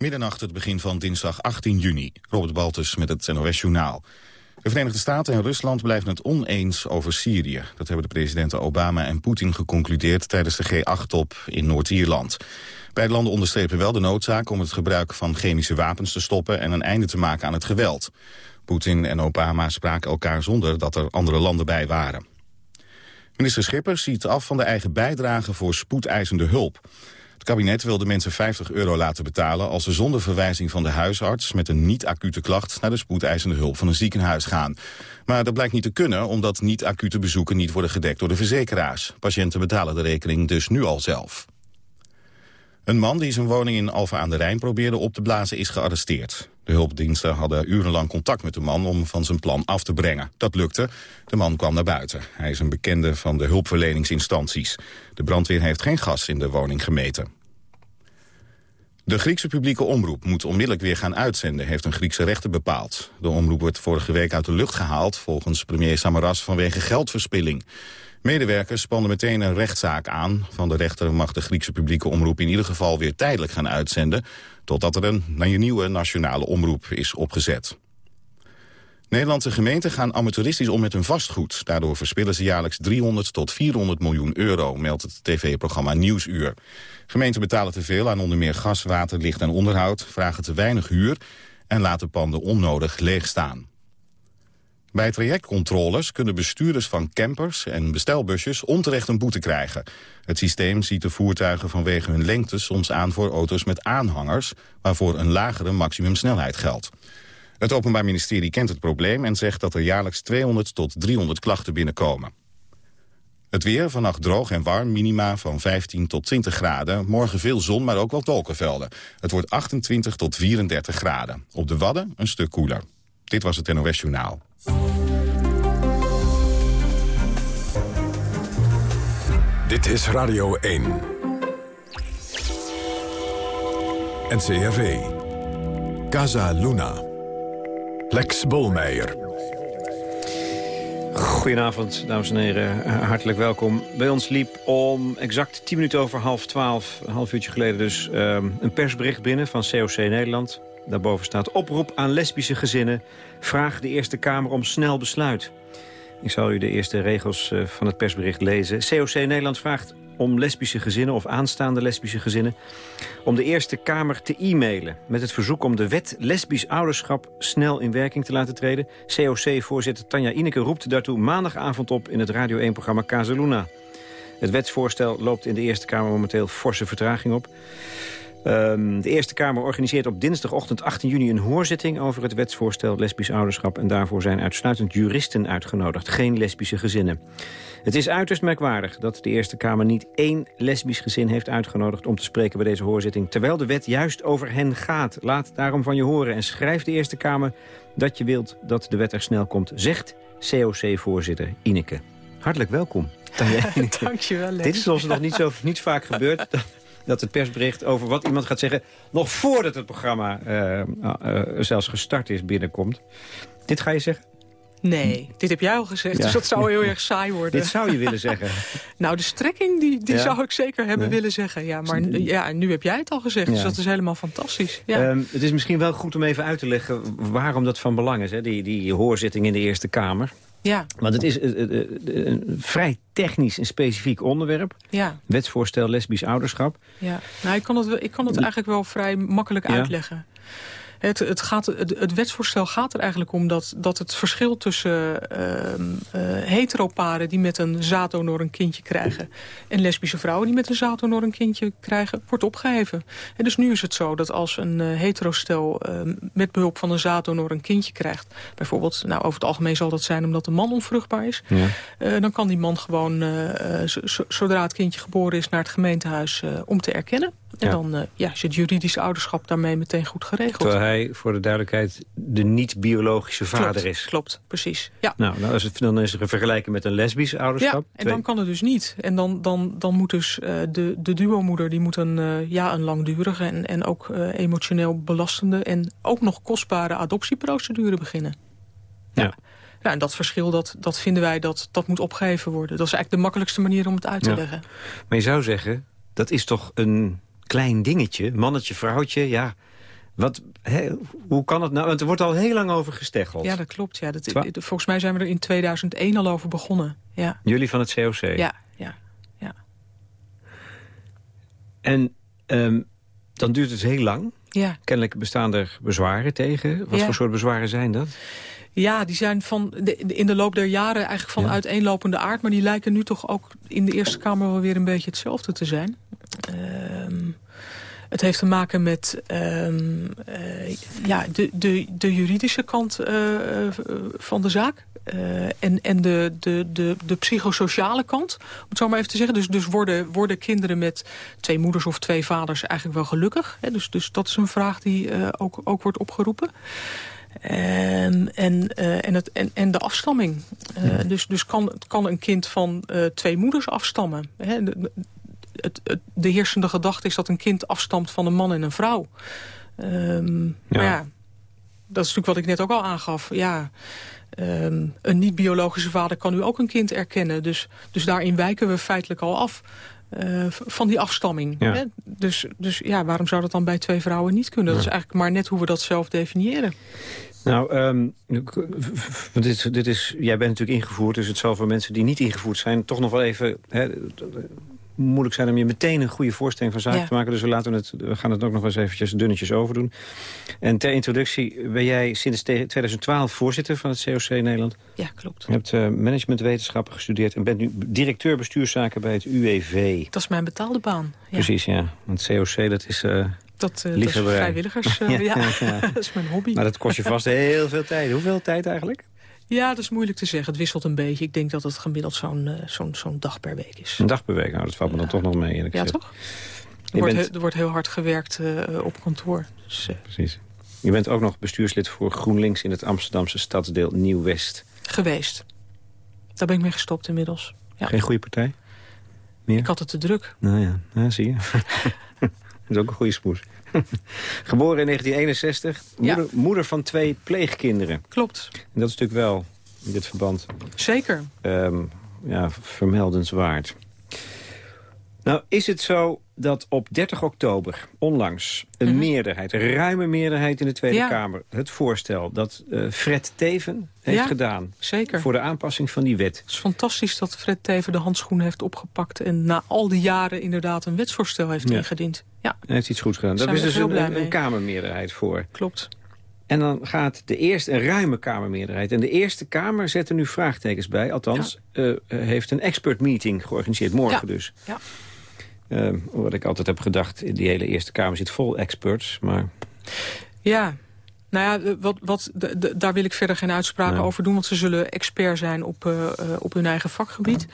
Middernacht het begin van dinsdag 18 juni. Robert Baltus met het NOS Journaal. De Verenigde Staten en Rusland blijven het oneens over Syrië. Dat hebben de presidenten Obama en Poetin geconcludeerd... tijdens de G8-top in Noord-Ierland. Beide landen onderstrepen wel de noodzaak om het gebruik van chemische wapens te stoppen... en een einde te maken aan het geweld. Poetin en Obama spraken elkaar zonder dat er andere landen bij waren. Minister Schippers ziet af van de eigen bijdrage voor spoedeisende hulp. Het kabinet wil de mensen 50 euro laten betalen... als ze zonder verwijzing van de huisarts met een niet-acute klacht... naar de spoedeisende hulp van een ziekenhuis gaan. Maar dat blijkt niet te kunnen omdat niet-acute bezoeken niet worden gedekt door de verzekeraars. Patiënten betalen de rekening dus nu al zelf. Een man die zijn woning in Alphen aan de Rijn probeerde op te blazen is gearresteerd. De hulpdiensten hadden urenlang contact met de man om van zijn plan af te brengen. Dat lukte. De man kwam naar buiten. Hij is een bekende van de hulpverleningsinstanties. De brandweer heeft geen gas in de woning gemeten. De Griekse publieke omroep moet onmiddellijk weer gaan uitzenden, heeft een Griekse rechter bepaald. De omroep werd vorige week uit de lucht gehaald, volgens premier Samaras, vanwege geldverspilling. Medewerkers spannen meteen een rechtszaak aan. Van de rechter mag de Griekse publieke omroep in ieder geval weer tijdelijk gaan uitzenden... totdat er een nieuwe nationale omroep is opgezet. Nederlandse gemeenten gaan amateuristisch om met hun vastgoed. Daardoor verspillen ze jaarlijks 300 tot 400 miljoen euro, meldt het tv-programma Nieuwsuur. Gemeenten betalen te veel aan onder meer gas, water, licht en onderhoud... vragen te weinig huur en laten panden onnodig leeg staan. Bij trajectcontroles kunnen bestuurders van campers en bestelbusjes onterecht een boete krijgen. Het systeem ziet de voertuigen vanwege hun lengte soms aan voor auto's met aanhangers, waarvoor een lagere maximumsnelheid geldt. Het Openbaar Ministerie kent het probleem en zegt dat er jaarlijks 200 tot 300 klachten binnenkomen. Het weer, vannacht droog en warm, minima van 15 tot 20 graden. Morgen veel zon, maar ook wat wolkenvelden. Het wordt 28 tot 34 graden. Op de Wadden een stuk koeler. Dit was het NOS Journaal. Dit is Radio 1. NCRV. Casa Luna. Lex Bolmeijer. Goedenavond, dames en heren. Hartelijk welkom. Bij ons liep om exact 10 minuten over half 12, een half uurtje geleden dus, um, een persbericht binnen van COC Nederland. Daarboven staat oproep aan lesbische gezinnen. Vraag de Eerste Kamer om snel besluit. Ik zal u de eerste regels uh, van het persbericht lezen. COC Nederland vraagt om lesbische gezinnen of aanstaande lesbische gezinnen... om de Eerste Kamer te e-mailen met het verzoek om de wet lesbisch ouderschap snel in werking te laten treden. COC-voorzitter Tanja Ineke roept daartoe maandagavond op in het Radio 1-programma Casaluna. Het wetsvoorstel loopt in de Eerste Kamer momenteel forse vertraging op. Um, de Eerste Kamer organiseert op dinsdagochtend 18 juni een hoorzitting over het wetsvoorstel lesbisch ouderschap. En daarvoor zijn uitsluitend juristen uitgenodigd, geen lesbische gezinnen. Het is uiterst merkwaardig dat de Eerste Kamer niet één lesbisch gezin heeft uitgenodigd om te spreken bij deze hoorzitting. Terwijl de wet juist over hen gaat. Laat daarom van je horen en schrijf de Eerste Kamer dat je wilt dat de wet er snel komt. Zegt COC-voorzitter Ineke. Hartelijk welkom. Dank je wel. Dit is ons nog niet, zo, niet vaak gebeurd dat het persbericht over wat iemand gaat zeggen... nog voordat het programma uh, uh, zelfs gestart is binnenkomt. Dit ga je zeggen? Nee, dit heb jij al gezegd, dus dat zou heel erg saai worden. Dit zou je willen zeggen? nou, de strekking die, die zou ik zeker hebben willen zeggen. Ja, maar ja, nu heb jij het al gezegd, dus dat is helemaal fantastisch. Ja. Um, het is misschien wel goed om even uit te leggen waarom dat van belang is, hè? Die, die hoorzitting in de Eerste Kamer. Ja. Want het is uh, uh, een vrij technisch en specifiek onderwerp. Ja. Wetsvoorstel lesbisch ouderschap. Ja. Nou, ik kan het, ik kan het eigenlijk wel vrij makkelijk uitleggen. Het, het, gaat, het, wetsvoorstel gaat er eigenlijk om dat, dat het verschil tussen uh, heteroparen die met een zaaddonor een kindje krijgen en lesbische vrouwen die met een zaaddonor een kindje krijgen, wordt opgeheven. En dus nu is het zo dat als een uh, heterostel ehm, met behulp van een zaaddonor een kindje krijgt, bijvoorbeeld, nou over het algemeen zal dat zijn omdat de man onvruchtbaar is, ja. Eh, dan kan die man gewoon, eh, zodra het kindje geboren is, naar het gemeentehuis om te erkennen. En dan uh, ja, is het juridische ouderschap daarmee meteen goed geregeld. Terwijl hij, voor de duidelijkheid, de niet-biologische vader is. Klopt, precies. Ja. Nou, nou is het, dan is er een vergelijking met een lesbisch ouderschap. Ja, en dan kan het dus niet. En dan, dan, dan moet dus uh, de, de duomoeder die moet een, uh, ja, een langdurige en, en ook emotioneel belastende... en ook nog kostbare adoptieprocedure beginnen. Ja. ja. Ja, en dat verschil, dat, dat vinden wij, dat, dat moet opgeheven worden. Dat is eigenlijk de makkelijkste manier om het uit te leggen. Maar je zou zeggen, dat is toch een klein dingetje, mannetje, vrouwtje, ja... Wat, hoe kan het nou? Want er wordt al heel lang over gesteggeld. Ja, dat klopt. Ja. Dat, volgens mij zijn we er in 2001 al over begonnen. Ja. Jullie van het COC? Ja, ja, ja. En um, dan duurt het heel lang. Ja. Kennelijk bestaan er bezwaren tegen. Wat voor soort bezwaren zijn dat? Ja, die zijn van de, in de loop der jaren eigenlijk van uiteenlopende aard. Maar die lijken nu toch ook in de Eerste Kamer wel weer een beetje hetzelfde te zijn. Ehm, het heeft te maken met um, ja, de, de, de juridische kant uh, van de zaak. Uh, en en de, de, de, de psychosociale kant, om het zo maar even te zeggen. Dus, dus worden, worden kinderen met twee moeders of twee vaders eigenlijk wel gelukkig? Hè? Dus, dus dat is een vraag die ook, ook wordt opgeroepen. En, en, en, het, en, en de afstamming. Dus dus kan, kan een kind van twee moeders afstammen. Hè? Het, het, de heersende gedachte is dat een kind afstamt van een man en een vrouw. Um, ja. Maar ja, dat is natuurlijk wat ik net ook al aangaf. Ja, um, een niet-biologische vader kan nu ook een kind erkennen. Dus, dus daarin wijken we feitelijk al af. Uh, van die afstamming. Ja. Hè? Dus, dus ja, waarom zou dat dan bij twee vrouwen niet kunnen? Ja. Dat is eigenlijk maar net hoe we dat zelf definiëren. Nou, um, dit, dit is, jij bent natuurlijk ingevoerd, dus het zal voor mensen die niet ingevoerd zijn... toch nog wel even hè, moeilijk zijn om je meteen een goede voorstelling van zaken ja. te maken. Dus we, laten het, we gaan het ook nog eens eventjes dunnetjes over doen. En ter introductie ben jij sinds 2012 voorzitter van het COC Nederland. Ja, klopt. Je hebt uh, managementwetenschappen gestudeerd en bent nu directeur bestuurszaken bij het UWV. Dat is mijn betaalde baan. Ja. Precies, ja. Want COC, dat is... Uh, dat, uh, dat is vrijwilligers, ja, dat is mijn hobby. Maar dat kost je vast heel veel tijd. Hoeveel tijd eigenlijk? Ja, dat is moeilijk te zeggen. Het wisselt een beetje. Ik denk dat het gemiddeld zo'n uh, zo'n zo'n dag per week is. Een dag per week? Nou, dat valt me ja. dan toch nog mee, eerlijk Ja, gezegd. toch? Er wordt, bent... er wordt, heel hard gewerkt uh, op kantoor. Dus, uh... Precies. Je bent ook nog bestuurslid voor GroenLinks... in het Amsterdamse stadsdeel Nieuw-West. Geweest. Daar ben ik mee gestopt inmiddels. Ja. Geen goede partij? Meer? Ik had het te druk. Nou ja, ja zie je. dat is ook een goede smoes. Geboren in 1961, moeder, ja. moeder, van twee pleegkinderen. Klopt. En dat is natuurlijk wel in dit verband... Zeker. Um, ja, vermeldenswaard. Nou, is het zo dat op 30 oktober onlangs een mm -hmm. meerderheid, een ruime meerderheid in de Tweede ja. Kamer... het voorstel dat uh, Fred Teven heeft ja, gedaan zeker. voor de aanpassing van die wet. Het is fantastisch dat Fred Teven de handschoen heeft opgepakt... en na al die jaren inderdaad een wetsvoorstel heeft ja. ingediend. Ja. Hij heeft iets goeds gedaan. Daar is dus een, een, Kamermeerderheid voor. Klopt. En dan gaat de eerste, een ruime Kamermeerderheid. En de Eerste Kamer zet er nu vraagtekens bij. Althans, ja. uh, heeft een expert meeting georganiseerd. Morgen ja. dus. Ja. Uh, wat ik altijd heb gedacht, die hele Eerste Kamer zit vol experts. Maar... Ja, nou ja, wat, wat, daar wil ik verder geen uitspraken Nee. over doen... want ze zullen expert zijn op, uh, op hun eigen vakgebied.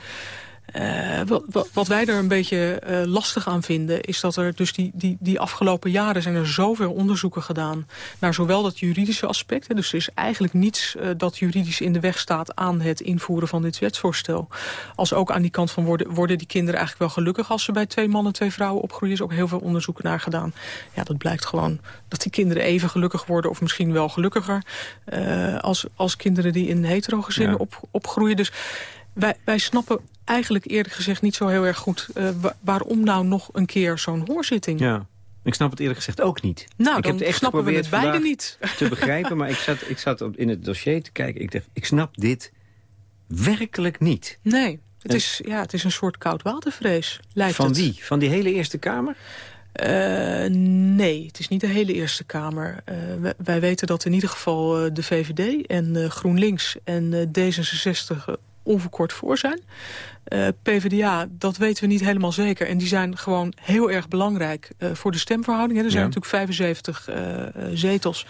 Uh, wat, wat, wij er een beetje uh, lastig aan vinden... is dat er dus die, die, die afgelopen jaren zijn er zoveel onderzoeken gedaan... naar zowel dat juridische aspect... Hè, dus er is eigenlijk niets uh, dat juridisch in de weg staat... aan het invoeren van dit wetsvoorstel. Als ook aan die kant van worden, worden die kinderen eigenlijk wel gelukkig... als ze bij twee mannen en twee vrouwen opgroeien. Er is ook heel veel onderzoek naar gedaan. Ja, dat blijkt gewoon dat die kinderen even gelukkig worden... of misschien wel gelukkiger als, als kinderen die in hetero gezinnen ja. op, opgroeien. Dus wij, wij snappen eigenlijk eerlijk gezegd niet zo heel erg goed... Uh, waarom nou nog een keer zo'n hoorzitting? Ja. Ik snap het eerlijk gezegd ook niet. Nou, ik dan heb het echt snappen we het beide niet. te begrijpen, maar ik zat, ik zat in het dossier te kijken. Ik dacht, ik snap dit werkelijk niet. Nee, het, en, is, ja, het is een soort koudwatervrees, lijkt Van het. wie? Van die hele Eerste Kamer? Uh, nee, het is niet de hele Eerste Kamer. Uh, wij, wij, weten dat in ieder geval uh, de VVD en GroenLinks en D66 onverkort voor zijn. Uh, PvdA, dat weten we niet helemaal zeker. En die zijn gewoon heel erg belangrijk uh, voor de stemverhouding. Hè. Er zijn ja. natuurlijk 75 uh, zetels.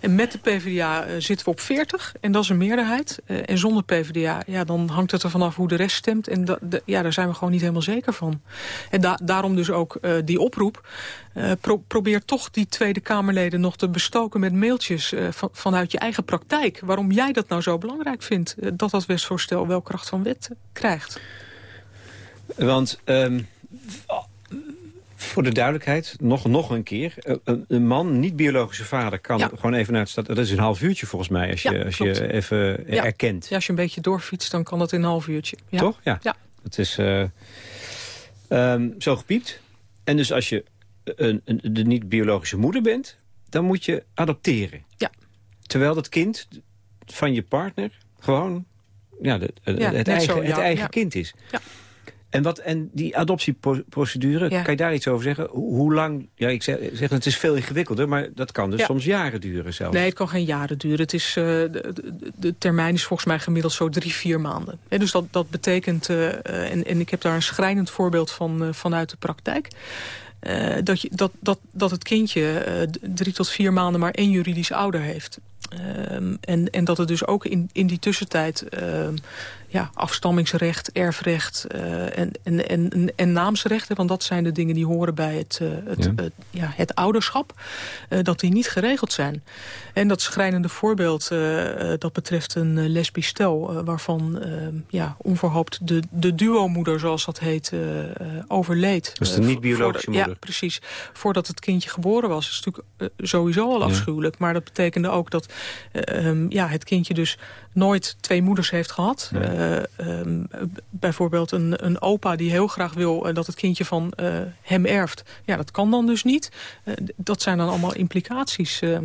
En met de PvdA zitten we op 40. En dat is een meerderheid. en zonder PvdA, ja, dan hangt het er vanaf hoe de rest stemt. En ja, daar zijn we gewoon niet helemaal zeker van. En da, daarom dus ook die oproep. Pro, probeer toch die Tweede Kamerleden nog te bestoken met mailtjes van, vanuit je eigen praktijk. Waarom jij dat nou zo belangrijk vindt. dat dat wetsvoorstel wel kracht van wet krijgt. Want um, voor de duidelijkheid, nog, nog een keer. Een, een man, niet biologische vader, kan ja. gewoon even naar het stad. Dat is een half uurtje volgens mij, als je, ja, als je even ja. erkent. Ja, als je een beetje doorfietst, dan kan dat in een half uurtje. Toch? Ja. ja. Het is um, zo gepiept. En dus als je een, een, de niet-biologische moeder bent... dan moet je adopteren. Ja. Terwijl dat kind van je partner gewoon ja, de, het, eigen, het eigen kind is. Ja. En, wat, en die adoptieprocedure, kan je daar iets over zeggen? Hoe lang, ja, ik zeg, zeg het is veel ingewikkelder, maar dat kan dus soms jaren duren zelfs. Nee, het kan geen jaren duren. Het is, uh, de, de, termijn is volgens mij gemiddeld zo drie, vier maanden. En dus dat, dat betekent, uh, en, en ik heb daar een schrijnend voorbeeld van uh, vanuit de praktijk. Dat, je, dat, dat, dat het kindje drie tot vier maanden maar één juridisch ouder heeft. Um, en, en dat het dus ook in, in die tussentijd uh, ja, afstammingsrecht, erfrecht uh, en, en, en, en naamsrecht... want dat zijn de dingen die horen bij het, uh, het, ja. Het, ja, het ouderschap... dat die niet geregeld zijn. En dat schrijnende voorbeeld, dat betreft een lesbisch stel... waarvan ehm, ja, onverhoopt de, de duomoeder, zoals dat heet, overleed. Dus de niet-biologische moeder? Ja, precies. Voordat het kindje geboren was. Dat is natuurlijk sowieso al afschuwelijk. Ja. Maar dat betekende ook dat uh, ja, het kindje dus nooit twee moeders heeft gehad. Nee. Uh, um, bijvoorbeeld een, een opa die heel graag wil uh, dat het kindje van hem erft. Ja, dat kan dan dus niet. dat zijn dan allemaal implicaties... Ehm.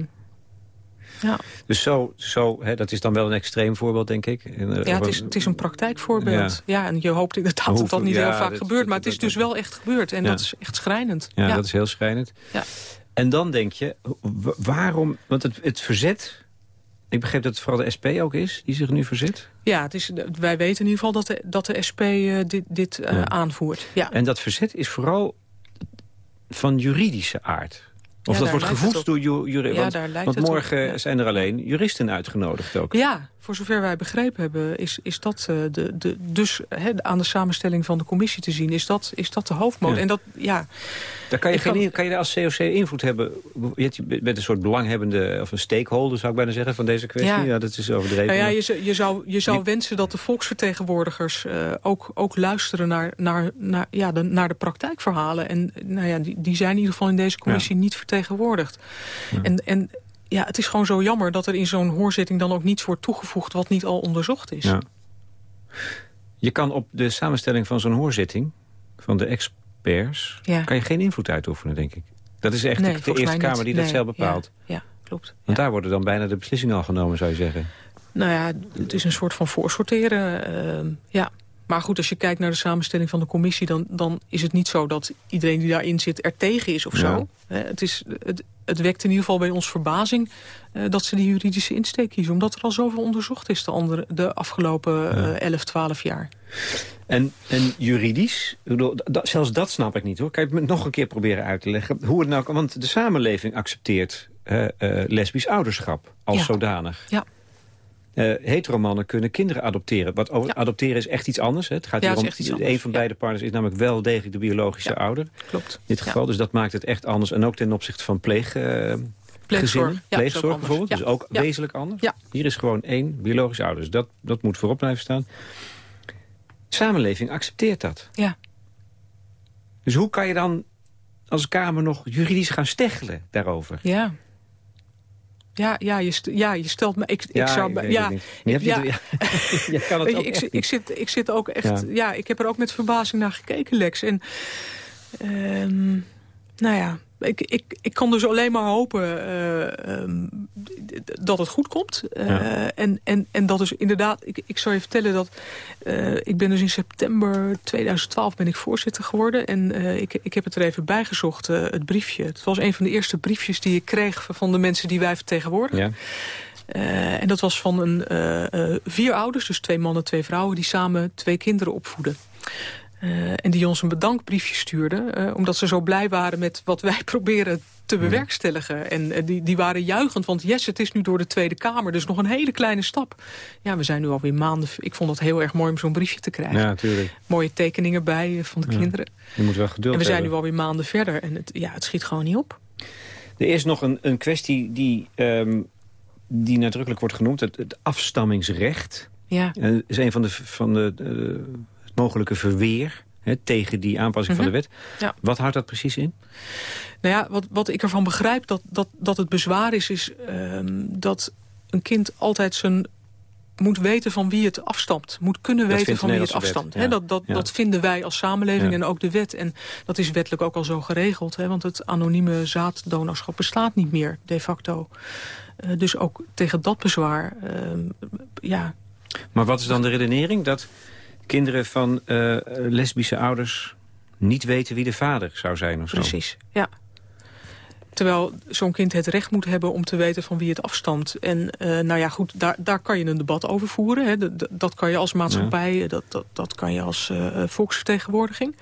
Ja. Dus zo, zo hè, dat is dan wel een extreem voorbeeld, denk ik. Ja, het is, het is een praktijkvoorbeeld. Ja. ja en je hoopt inderdaad Hoeveel, dat dat niet ja, heel vaak dat, gebeurt. Maar het is dus wel echt gebeurd. En dat is echt schrijnend. Ja, ja, dat is heel schrijnend. Ja. En dan denk je, waarom... Want het, het verzet... Ik begreep dat het vooral de SP ook is die zich nu verzet. Ja, het is, wij weten in ieder geval dat de, dat de SP uh, dit, dit uh, ja. aanvoert. Ja. En dat verzet is vooral van juridische aard. Of ja, dat wordt gevoed door juristen. Ja, want, want morgen zijn er alleen juristen uitgenodigd ook. Ja, voor zover wij begrepen hebben, is, is dat uh, de, de, dus he, aan de samenstelling van de commissie te zien, is dat, is dat de hoofdmoot. En dat, ja... Daar kan je, geen, kan... kan je als COC invloed hebben? Je bent een soort belanghebbende, of een stakeholder zou ik bijna zeggen, van deze kwestie. Ja, ja dat is overdreven. Nou ja, je, je zou, je zou wensen dat de volksvertegenwoordigers uh, ook, ook luisteren naar, naar, naar, ja, de, naar de praktijkverhalen. En nou ja, die, die zijn in ieder geval in deze commissie ja. niet vertegenwoordigd. Ja. En, en ja, het is gewoon zo jammer dat er in zo'n hoorzitting dan ook niets wordt toegevoegd wat niet al onderzocht is. Ja. Je kan op de samenstelling van zo'n hoorzitting, van de experts, ja. kan je geen invloed uitoefenen, denk ik. Dat is echt nee, de, de Eerste Kamer die nee, dat zelf bepaalt. Ja, ja klopt. Want daar worden dan bijna de beslissingen al genomen, zou je zeggen. Nou ja, het is een soort van voorsorteren, uh, ja. Maar goed, als je kijkt naar de samenstelling van de commissie... dan, dan is het niet zo dat iedereen die daarin zit er tegen is of zo. Ja. Het, is, het, het wekt in ieder geval bij ons verbazing... Uh, dat ze die juridische insteek kiezen. Omdat er al zoveel onderzocht is de, andere, de afgelopen uh, 11, 12 jaar. En, en juridisch, zelfs dat snap ik niet hoor. Kan je het me nog een keer proberen uit te leggen? Hoe het nou, want de samenleving accepteert uh, lesbisch ouderschap als ja. zodanig. Ja. Uh, heteromannen kunnen kinderen adopteren. Wat over, ja. adopteren is echt iets anders. Hè? Het gaat ja, hier om, een anders. van beide partners is namelijk wel degelijk de biologische ouder. Klopt. In dit geval, dus dat maakt het echt anders. En ook ten opzichte van pleeg, uh, pleegzorg, pleegzorg bijvoorbeeld. Dus ook wezenlijk anders. Hier is gewoon één biologische ouder. Dus dat, dat moet voorop blijven staan. Samenleving accepteert dat. Ja. Dus hoe kan je dan als Kamer nog juridisch gaan steggelen daarover? Ja. Ja, ja, je, ja, je stelt me... Ik, ja, ik zou, ik ja, ja, ja, ja. je kan het ook ik, ik, zit, ik zit ook echt... Ja. ja. ik heb er ook met verbazing naar gekeken, Lex. En, um, nou ja, ik, ik, ik kan dus alleen maar hopen uh, um, dat het goed komt. Uh, ja. en, en, en dat is inderdaad... Ik, ik zou je vertellen dat... Uh, ik ben dus in september 2012 ben ik voorzitter geworden. En ik, ik heb het er even bijgezocht, het briefje. Het was een van de eerste briefjes die ik kreeg... van de mensen die wij vertegenwoordigen. Ja. Uh, en dat was van een, uh, uh, vier ouders, dus twee mannen, twee vrouwen... die samen twee kinderen opvoeden. Uh, en die ons een bedankbriefje stuurden. Uh, omdat ze zo blij waren met wat wij proberen te bewerkstelligen. En uh, die, die waren juichend, want yes, het is nu door de Tweede Kamer. Dus nog een hele kleine stap. Ja, we zijn nu alweer maanden... Ik vond het heel erg mooi om zo'n briefje te krijgen. Ja, natuurlijk. Mooie tekeningen bij van de ja. kinderen. Je moet wel geduld En we zijn hebben. nu alweer maanden verder. En het, ja, het schiet gewoon niet op. Er is nog een, een kwestie die, um, die nadrukkelijk wordt genoemd. Het, het afstammingsrecht. Ja. Dat is een van de... Van de, de mogelijke verweer hè, tegen die aanpassing mm -hmm. van de wet. Ja. Wat houdt dat precies in? Nou ja, wat, wat ik ervan begrijp dat, dat, dat het bezwaar is... is um, dat een kind altijd zijn moet weten van wie het afstamt. Moet kunnen weten van wie het afstamt. dat, dat, dat vinden wij als samenleving en ook de wet. En dat is wettelijk ook al zo geregeld. want het anonieme zaaddonorschap bestaat niet meer, de facto. Uh, dus ook tegen dat bezwaar, ehm, ja... Maar wat is dan de redenering? Dat kinderen van uh, lesbische ouders niet weten wie de vader zou zijn of zo? Precies, ja. Terwijl zo'n kind het recht moet hebben om te weten van wie het afstamt. En uh, nou ja, goed, daar, daar kan je een debat over voeren. Hè. Dat, dat kan je als maatschappij, dat, dat, dat kan je als uh, volksvertegenwoordiging.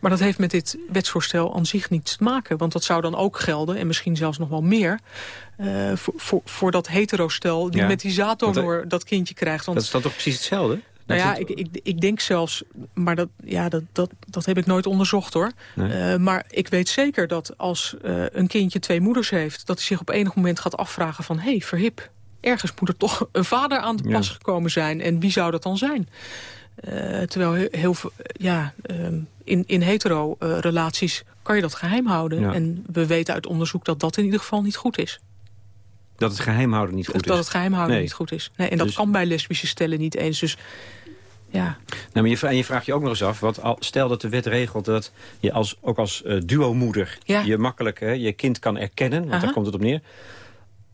Maar dat heeft met dit wetsvoorstel aan zich niets te maken. Want dat zou dan ook gelden, en misschien zelfs nog wel meer... Uh, voor, voor, voor dat heterostel die met die zaaddonor dat kindje krijgt. Want, dat is dan toch precies hetzelfde? Nou ja, ik, ik, ik denk zelfs, maar dat, ja, dat, dat, dat heb ik nooit onderzocht hoor. Uh, maar ik weet zeker dat als uh, een kindje twee moeders heeft... dat hij zich op enig moment gaat afvragen van... hé, hey, verhip, ergens moet er toch een vader aan de pas gekomen zijn. En wie zou dat dan zijn? Uh, terwijl heel, heel ja, ehm, in, in hetero-relaties kan je dat geheim houden. Ja. En we weten uit onderzoek dat dat in ieder geval niet goed is. Dat het geheimhouden niet goed dat is? Dat het geheimhouden nee. niet goed is. Nee, en dat dus... kan bij lesbische stellen niet eens. Dus ja. Nou, maar je, en je vraagt je ook nog eens af, al, stel dat de wet regelt dat je als, ook als uh, duomoeder ja. je makkelijk hè, je kind kan erkennen, want daar komt het op neer.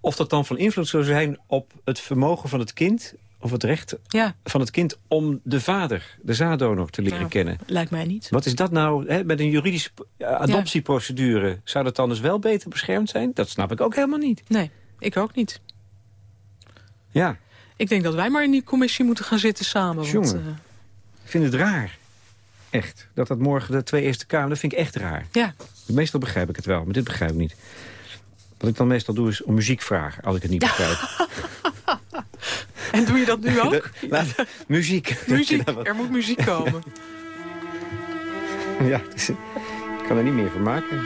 Of dat dan van invloed zou zijn op het vermogen van het kind of het recht ja. van het kind om de vader, de zaaddonor, te leren nou, kennen. Lijkt mij niet. Wat is dat nou, hè, met een juridische adoptieprocedure, ja. zou dat dan dus wel beter beschermd zijn? Dat snap ik ook helemaal niet. Nee, ik ook niet. Ja. Ik denk dat wij maar in die commissie moeten gaan zitten samen. Jongen, want, uh... ik vind het raar. Echt. Dat dat morgen de twee Eerste Kamer, dat vind ik echt raar. Ja. Meestal begrijp ik het wel, maar dit begrijp ik niet. Wat ik dan meestal doe is om muziek vragen, als ik het niet begrijp. en doe je dat nu ook? Laat, muziek. muziek, er moet muziek komen. ja, dus, ik kan er niet meer van maken.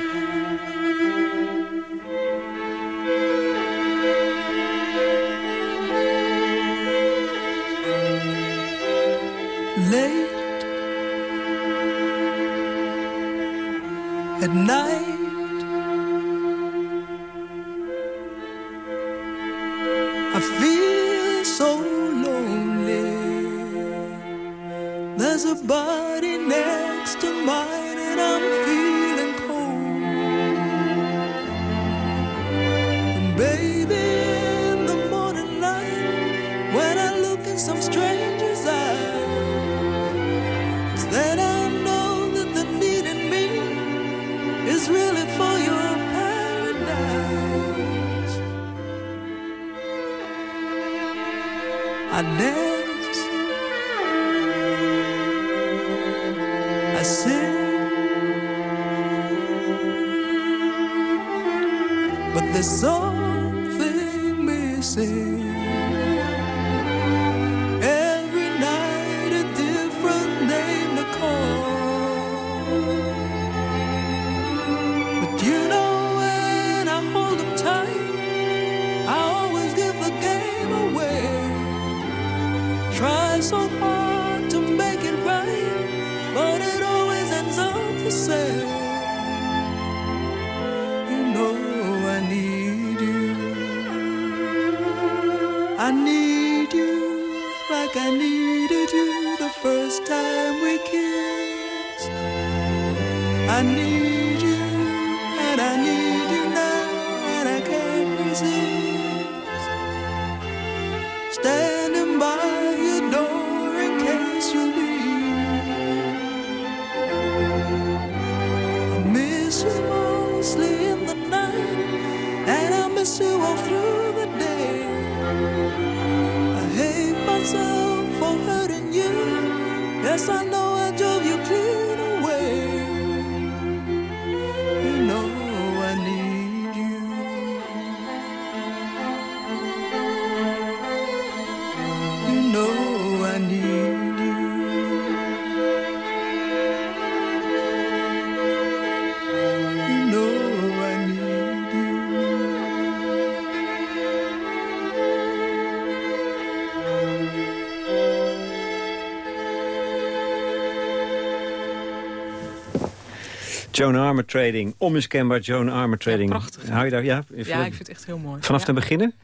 Joan Armour Trading, onmiskenbaar Joan Armour Trading. prachtig. Hou je daar, ja? Ja, ik vind het echt heel mooi. Vanaf ja. te beginnen?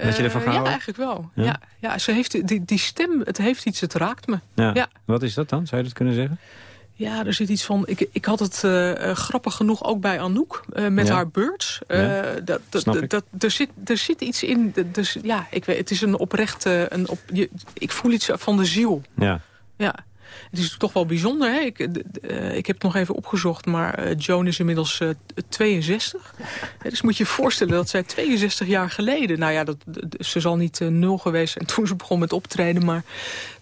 Had je ervan Eh, gehouden? Ja, eigenlijk wel. Ja? Ja? Ja, ze heeft, die, die stem, het heeft iets, het raakt me. Ja. Ja. Wat is dat dan? Zou je dat kunnen zeggen? Ja, er zit iets van... Ik, ik had het eh, eh, grappig genoeg ook bij Anouk, eh, met Ja. haar birds. Ja, Eh, dat, dat, dat, er, zit, er zit iets in... Dus, ja, ik weet, het is een oprechte... Een op, je, ik voel iets van de ziel. Ja. Ja. Het is toch wel bijzonder. Hè? Ik, eh, ik heb het nog even opgezocht, maar eh, Joan is inmiddels eh, 62. Hè, dus moet je je voorstellen dat zij 62 jaar geleden... Nou ja, dat, ze zal niet eh, nul geweest zijn toen ze begon met optreden... maar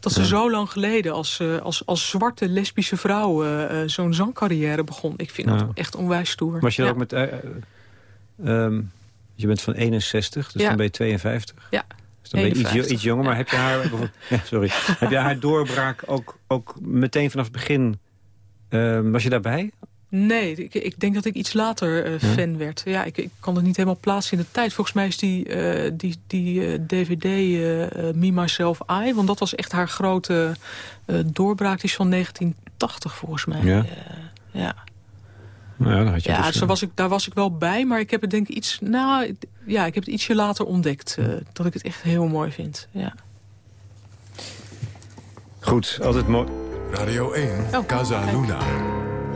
dat ze zo lang geleden als, eh, als, als zwarte lesbische vrouw... eh, eh, zo'n zangcarrière begon. Ik vind Ja. dat echt onwijs stoer. Was je ja. ook met... eh, eh, ehm, je bent van 61, dus dan ben je 52. Ja. Dus dan ben je iets, 51. iets jonger, maar heb je haar... ja, sorry. Heb je haar doorbraak ook, ook meteen vanaf het begin... ehm, was je daarbij? Nee, ik, ik denk dat ik iets later eh, fan werd. Ja, ik, ik kan het niet helemaal plaatsen in de tijd. Volgens mij is die, eh, die, die DVD eh, Me, Myself, I... want dat was echt haar grote doorbraak. Die is van 1980 volgens mij. Ja. Ja, Nou ja, had je ja dus, zo was ik, daar was ik wel bij. Maar ik heb het denk ik iets... Nou, ja, ik heb het ietsje later ontdekt. eh, dat ik het echt heel mooi vind. Ja. Goed, altijd mooi. Radio 1, Oh, Casa kijk. Luna.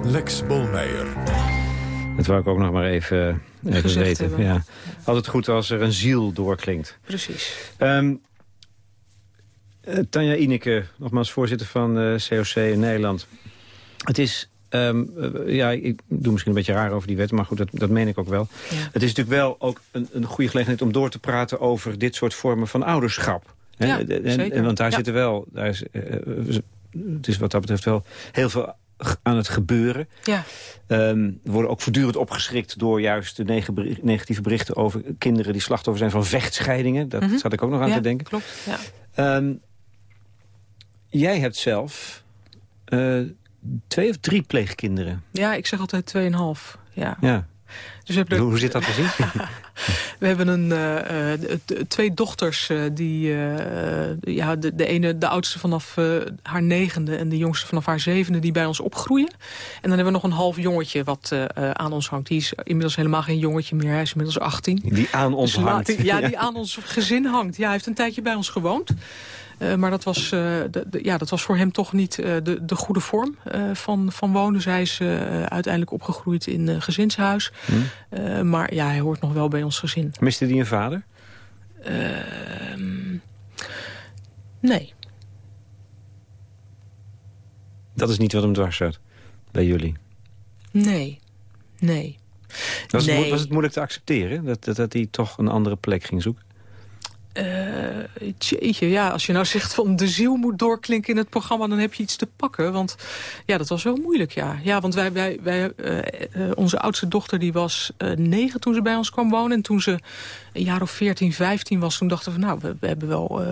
Lex Bolmeijer. Dat wou ik ook nog maar even, even Gezegd weten. hebben. Ja. Altijd goed als er een ziel doorklinkt. Precies. Ehm eh, Tanja Ineke, nogmaals voorzitter van eh, COC in Nederland. Het is, ehm, eh, ja, ik doe misschien een beetje raar over die wet, maar goed, dat, dat meen ik ook wel. Ja. Het is natuurlijk wel ook een, een goede gelegenheid om door te praten over dit soort vormen van ouderschap. Ja, en, zeker. en want daar Ja. zitten wel, daar is, eh, eh, het is wat dat betreft wel heel veel aan het gebeuren. Ja. Er worden ook voortdurend opgeschrikt door juist de negatieve berichten over kinderen die slachtoffer zijn van vechtscheidingen. Dat Mhm. zat ik ook nog aan ja, te denken. klopt. Ja. Ehm, jij hebt zelf twee of drie pleegkinderen. ja, ik zeg altijd 2,5. Ja. Ja. Dus we Hoe, zit dat precies? We hebben een, eh, eh, twee dochters, eh, die, ja, de, de ene, de oudste vanaf haar negende en de jongste vanaf haar zevende, die bij ons opgroeien. En dan hebben we nog een half jongetje wat aan ons hangt. Die is inmiddels helemaal geen jongetje meer, hij is inmiddels 18. Die aan ons Dus hangt. ja, die aan ons gezin hangt. Ja, hij heeft een tijdje bij ons gewoond. Eh, maar dat was, eh, de, de- ja, dat was voor hem toch niet eh, de, de goede vorm van, van wonen. Zij is uiteindelijk opgegroeid in een gezinshuis. Hm? Eh, maar ja, hij hoort nog wel bij ons gezin. Miste die een vader? Ehm, nee. Dat is niet wat hem dwars zat bij jullie. Nee. Nee. Was, het, Nee. was het moeilijk te accepteren dat, dat, dat hij toch een andere plek ging zoeken? Eh, ja, als je nou zegt van de ziel moet doorklinken in het programma... dan heb je iets te pakken, want ja, dat was wel moeilijk, ja. Ja, want wij, wij, wij, eh, eh, onze oudste dochter die was negen toen ze bij ons kwam wonen... en toen ze een jaar of 14, 15 was, toen dachten we... nou, we, we hebben wel,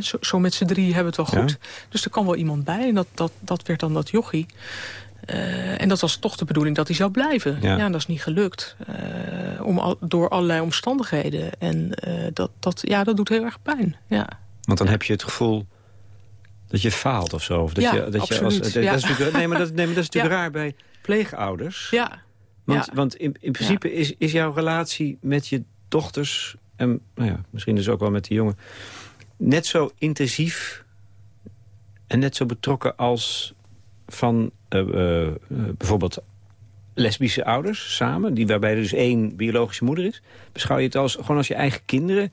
zo, zo met z'n drie hebben we het wel Ja. goed. Dus er kan wel iemand bij en dat, dat, dat werd dan dat jochie. Eh, en dat was toch de bedoeling dat hij zou blijven. Ja. Dat is niet gelukt. Eh, om al, door allerlei omstandigheden. En eh, dat, dat, ja, dat doet heel erg pijn. Ja. Want dan heb je het gevoel dat je faalt of zo. Of dat Ja, je, dat je als, dat, ja. dat is natuurlijk, nee, maar dat, nee, maar dat is natuurlijk raar bij pleegouders. Ja. Want, want in, in principe is, is jouw relatie met je dochters... en nou ja, misschien dus ook wel met die jongen... net zo intensief en net zo betrokken als van bijvoorbeeld lesbische ouders samen... Die, waarbij er dus één biologische moeder is. Beschouw je het als, gewoon als je eigen kinderen?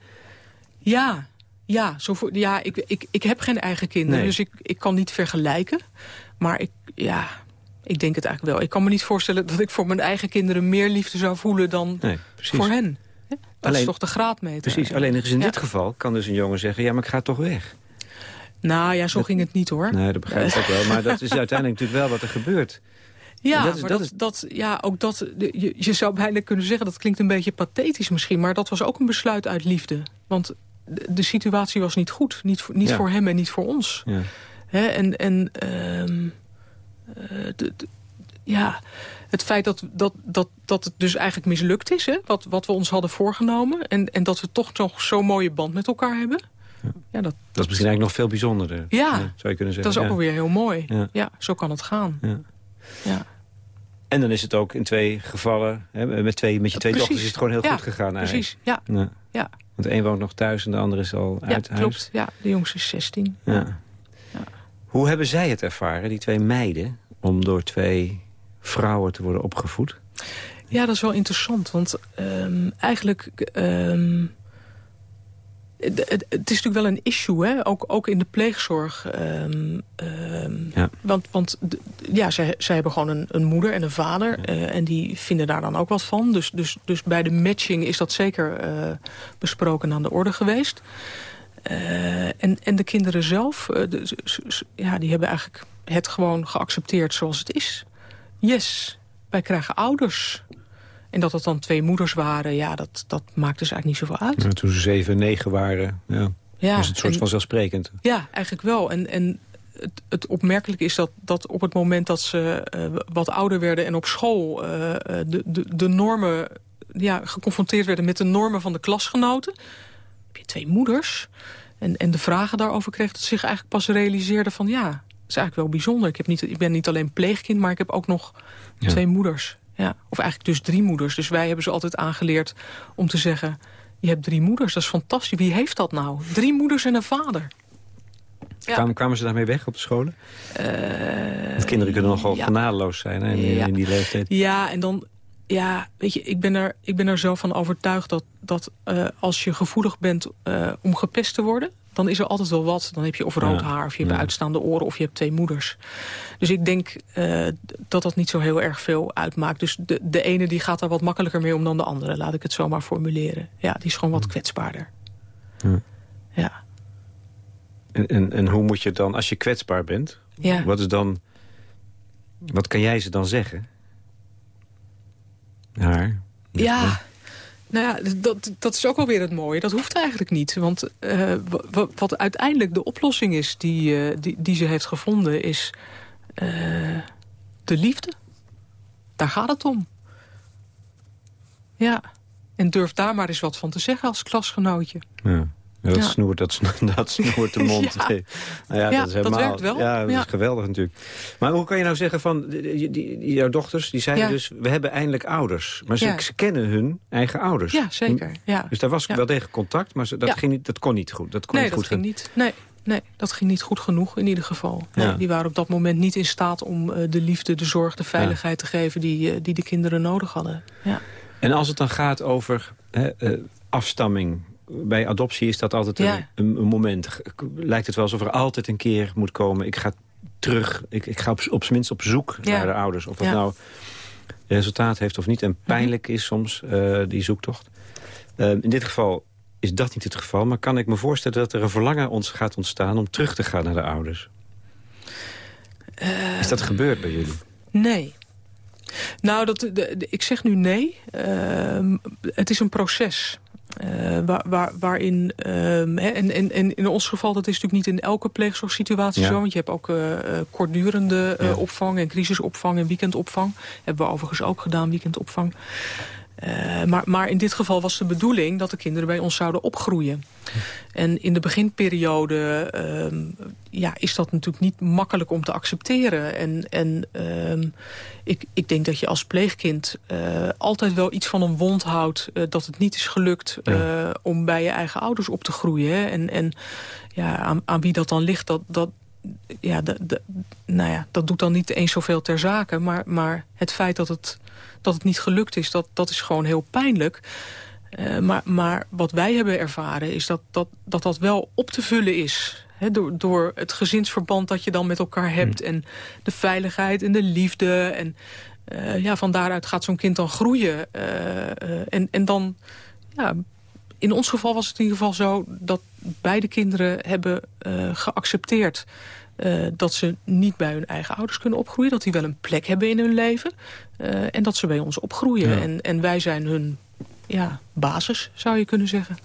Ja, ja, zo voor, ja ik, ik, ik heb geen eigen kinderen, Nee. dus ik, ik kan niet vergelijken. Maar ik, ja, ik denk het eigenlijk wel. Ik kan me niet voorstellen dat ik voor mijn eigen kinderen meer liefde zou voelen dan Nee, voor hen. Dat Alleen- is toch de graadmeter. Precies, alleen dus in Ja. dit geval kan dus een jongen zeggen... ja, maar ik ga toch weg. Nou ja, zo ging het niet hoor. Nee, dat begrijp ik ook wel. Maar dat is uiteindelijk natuurlijk wel wat er gebeurt. Ja, dat is- maar dat dat, is- dat, ja, ook dat, je, je zou bijna kunnen zeggen, dat klinkt een beetje pathetisch misschien, maar dat was ook een besluit uit liefde. Want de, de situatie was niet goed, niet, voor- niet Ja. voor hem en niet voor ons. Ja. Hè, en en ehm, eh, de- de- ja, het feit dat, dat, dat, dat het dus eigenlijk mislukt is, hè, wat, wat we ons hadden voorgenomen, en, en dat we toch nog zo'n mooie band met elkaar hebben, ja, dat, Dat is misschien eigenlijk nog veel bijzonderder. Ja. zou je kunnen zeggen. dat is ook ja. alweer heel mooi. Ja. Zo kan het gaan. Ja. Ja. En dan is het ook in twee gevallen... Hè, met, twee, met je twee Precies. dochters is het gewoon heel goed gegaan eigenlijk. Precies, ja. Ja. Want een woont nog thuis en de ander is al ja, uit huis. klopt. Ja, de jongste is 16. Ja. Hoe hebben zij het ervaren, die twee meiden... om door twee vrouwen te worden opgevoed? Ja, dat is wel interessant. Want ehm, eigenlijk... ehm, het, is natuurlijk wel een issue, hè? Ook, ook in de pleegzorg. ehm, ehm, Ja. Want, want ja, zij, zij hebben gewoon een, een moeder en een vader. eh, en die vinden daar dan ook wat van. Dus, dus, dus bij de matching is dat zeker eh, besproken aan de orde geweest. Eh, en, en de kinderen zelf, de- ja, die hebben eigenlijk het gewoon geaccepteerd zoals het is. Yes, wij krijgen ouders. En dat het dan twee moeders waren, ja, dat, dat maakt dus eigenlijk niet zoveel uit. Ja, toen ze zeven en negen waren, ja, Ja, was het soort en- vanzelfsprekend. ja, eigenlijk wel. En, en het, het opmerkelijke is dat, dat op het moment dat ze eh, wat ouder werden... en op school eh, eh, de, de, de normen ja, geconfronteerd werden met de normen van de klasgenoten... heb je twee moeders. En, en de vragen daarover kreeg dat ze zich eigenlijk pas realiseerden van... ja, dat is eigenlijk wel bijzonder. Ik, heb niet, ik ben niet alleen pleegkind, maar ik heb ook nog Ja. twee moeders. Ja. Of eigenlijk dus drie moeders. Dus wij hebben ze altijd aangeleerd om te zeggen... je hebt drie moeders, dat is fantastisch. Wie heeft dat nou? Drie moeders en een vader. Ja. Kwamen, kwamen ze daarmee weg op de scholen? Eh, Want kinderen kunnen nogal ja. genadeloos zijn hè, in, Ja. in die leeftijd. Ja, en dan... Ja, weet je, ik ben er, ik ben er zo van overtuigd dat, dat eh, als je gevoelig bent eh, om gepest te worden... dan is er altijd wel wat. Dan heb je of rood Ja, haar, of je hebt ja. uitstaande oren... of je hebt twee moeders. Dus ik denk eh, dat dat niet zo heel erg veel uitmaakt. Dus de, de ene die gaat daar wat makkelijker mee om dan de andere. Laat ik het zo maar formuleren. Ja, die is gewoon wat kwetsbaarder. Ja. Ja. En, en, en hoe moet je dan, als je kwetsbaar bent... Ja. wat is dan... Wat kan jij ze dan zeggen? Haar? Ja, nou ja, dat, dat is ook wel weer het mooie. Dat hoeft eigenlijk niet. Want eh, wa- wa- wat uiteindelijk de oplossing is die, eh, die, die ze heeft gevonden... is eh, de liefde. Daar gaat het om. Ja, en durf daar maar eens wat van te zeggen als klasgenootje. Ja. Dat, Ja. snoert, dat, dat snoert de mond. Ja. Nou ja, Ja, dat, is dat helemaal, werkt wel. Ja, dat is geweldig natuurlijk. Maar hoe kan je nou zeggen van... die, die, jouw dochters, die zeiden dus... we hebben eindelijk ouders. Maar ze, kennen hun eigen ouders. Ja, zeker. Ja. Dus daar was wel degelijk contact, maar ze, dat, ging niet, dat kon niet goed. Dat kon Nee, niet dat goed ging niet. Nee, nee, dat ging niet goed genoeg in ieder geval. Nee, Ja. Die waren op dat moment niet in staat om eh, de liefde, de zorg, de veiligheid te geven... Die, eh, die de kinderen nodig hadden. Ja. En als het dan gaat over hè, eh, afstamming... Bij adoptie is dat altijd Ja. een, een, een moment. Lijkt het wel alsof er altijd een keer moet komen... ik ga terug, ik, ik ga op, op zijn minst op zoek Ja. naar de ouders. Of dat Ja. Mhm. nou resultaat heeft of niet. En pijnlijk is soms, eh, die zoektocht. Eh, in dit geval is dat niet het geval. Maar kan ik me voorstellen dat er een verlangen ons gaat ontstaan... om terug te gaan naar de ouders? is dat gebeurd bij jullie? Nee. Nou, dat, de, de- ik zeg nu nee. Het is een proces. Eh, waar, waar, waarin, ehm, en, en, en in ons geval, dat is natuurlijk niet in elke pleegzorgsituatie Ja. zo. Want je hebt ook eh, eh, kortdurende Ja. opvang en crisisopvang en weekendopvang. Hebben we overigens ook gedaan, weekendopvang. Eh, maar, maar in dit geval was de bedoeling dat de kinderen bij ons zouden opgroeien. En in de beginperiode ehm, ja, is dat natuurlijk niet makkelijk om te accepteren. En, en ehm, ik, ik denk dat je als pleegkind eh, altijd wel iets van een wond houdt... eh, dat het niet is gelukt om bij je eigen ouders op te groeien. Hè. En, en ja, aan, aan wie dat dan ligt, dat, dat, ja, nou ja, dat doet dan niet eens zoveel ter zake. Maar, maar het feit dat het, dat het niet gelukt is, dat, dat is gewoon heel pijnlijk. Eh, maar, maar wat wij hebben ervaren is dat dat, dat, dat wel op te vullen is. Door, door het gezinsverband dat je dan met elkaar hebt. En de veiligheid en de liefde. En eh, ja, van daaruit gaat zo'n kind dan groeien. Eh, en, en dan, ja, in ons geval was het in ieder geval zo... dat beide kinderen hebben geaccepteerd... eh, dat ze niet bij hun eigen ouders kunnen opgroeien. Dat die wel een plek hebben in hun leven. eh, en dat ze bij ons opgroeien. Ja. En, en wij zijn hun ja, basis, zou je kunnen zeggen.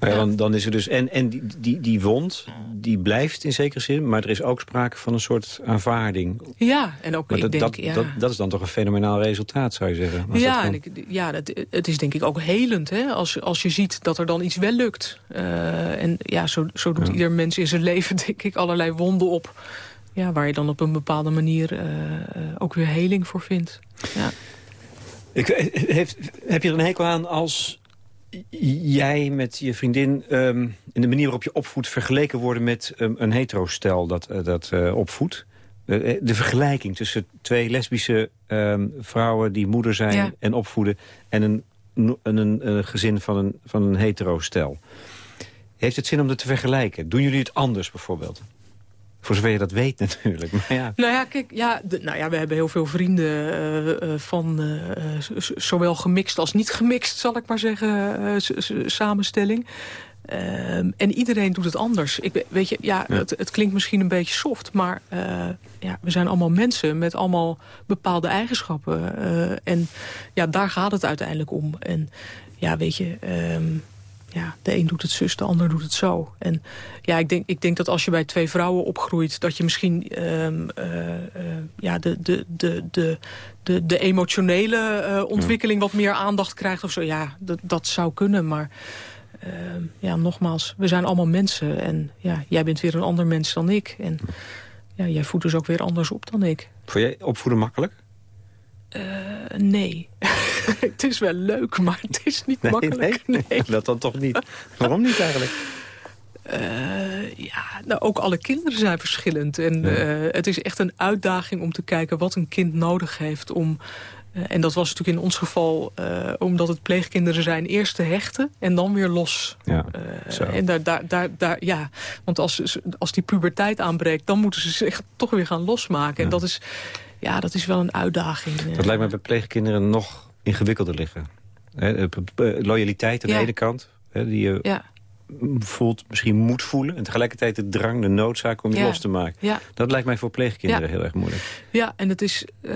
Ja, dan, dan is er dus... En, en die, die, die wond, die blijft in zekere zin... maar er is ook sprake van een soort aanvaarding. Ja, en ook Maar ik dat, denk... dat, ja. dat, dat is dan toch een fenomenaal resultaat, zou je zeggen. Ja, dat ik, ja dat, het is denk ik ook helend hè? Als, als je ziet dat er dan iets wel lukt. Eh, en ja, zo, zo doet Ja. ieder mens in zijn leven denk ik allerlei wonden op. Ja, waar je dan op een bepaalde manier eh, eh, ook weer heling voor vindt. Ja. Ik, heeft, heb je er een hekel aan als jij met je vriendin um, in de manier waarop je opvoedt... vergeleken worden met um, een hetero-stel dat, uh, dat uh, opvoedt. Uh, de vergelijking tussen twee lesbische um, vrouwen die moeder zijn ja. en opvoeden... en een, een, een, een, gezin van een, van een hetero-stel. Heeft het zin om dat te vergelijken? Doen jullie het anders bijvoorbeeld? Voor zover je dat weet natuurlijk. Maar ja. Nou ja, kijk, ja, de, nou ja, we hebben heel veel vrienden uh, uh, van uh, zowel gemixt als niet gemixt, zal ik maar zeggen, samenstelling. Ehm, en iedereen doet het anders. Ik, weet je, ja, ja. Het, het, klinkt misschien een beetje soft, maar ja, we zijn allemaal mensen met allemaal bepaalde eigenschappen. en ja, daar gaat het uiteindelijk om. En ja, weet je... Um, ja, de een doet het zus, de ander doet het zo. En ja, ik denk, ik denk dat als je bij twee vrouwen opgroeit... dat je misschien um, uh, uh, ja, de, de, de, de, de, de emotionele uh, ontwikkeling... wat meer aandacht krijgt of zo. Ja, dat, dat zou kunnen, maar... ja, nogmaals, we zijn allemaal mensen. En ja, jij bent weer een ander mens dan ik. En ja, jij voedt dus ook weer anders op dan ik. Vond jij opvoeden makkelijk? Nee. het is wel leuk, maar het is niet nee, makkelijk. Nee? nee, dat dan toch niet. Waarom niet eigenlijk? Uh, ja, nou, ook alle kinderen zijn verschillend. En ja. uh, het is echt een uitdaging om te kijken wat een kind nodig heeft om... Uh, en dat was natuurlijk in ons geval, omdat het pleegkinderen zijn... eerst te hechten en dan weer los. Ja, en daar, daar, daar, daar, ja, want als, als die puberteit aanbreekt... dan moeten ze zich toch weer gaan losmaken. Ja. En dat is, ja, dat is wel een uitdaging. Dat lijkt me bij pleegkinderen nog ingewikkelder liggen. He, loyaliteit aan ja. de ene kant, he, die je ja. voelt, misschien moet voelen... en tegelijkertijd de drang, de noodzaak om je ja. los te maken. Dat lijkt mij voor pleegkinderen heel erg moeilijk. Ja, en het is uh,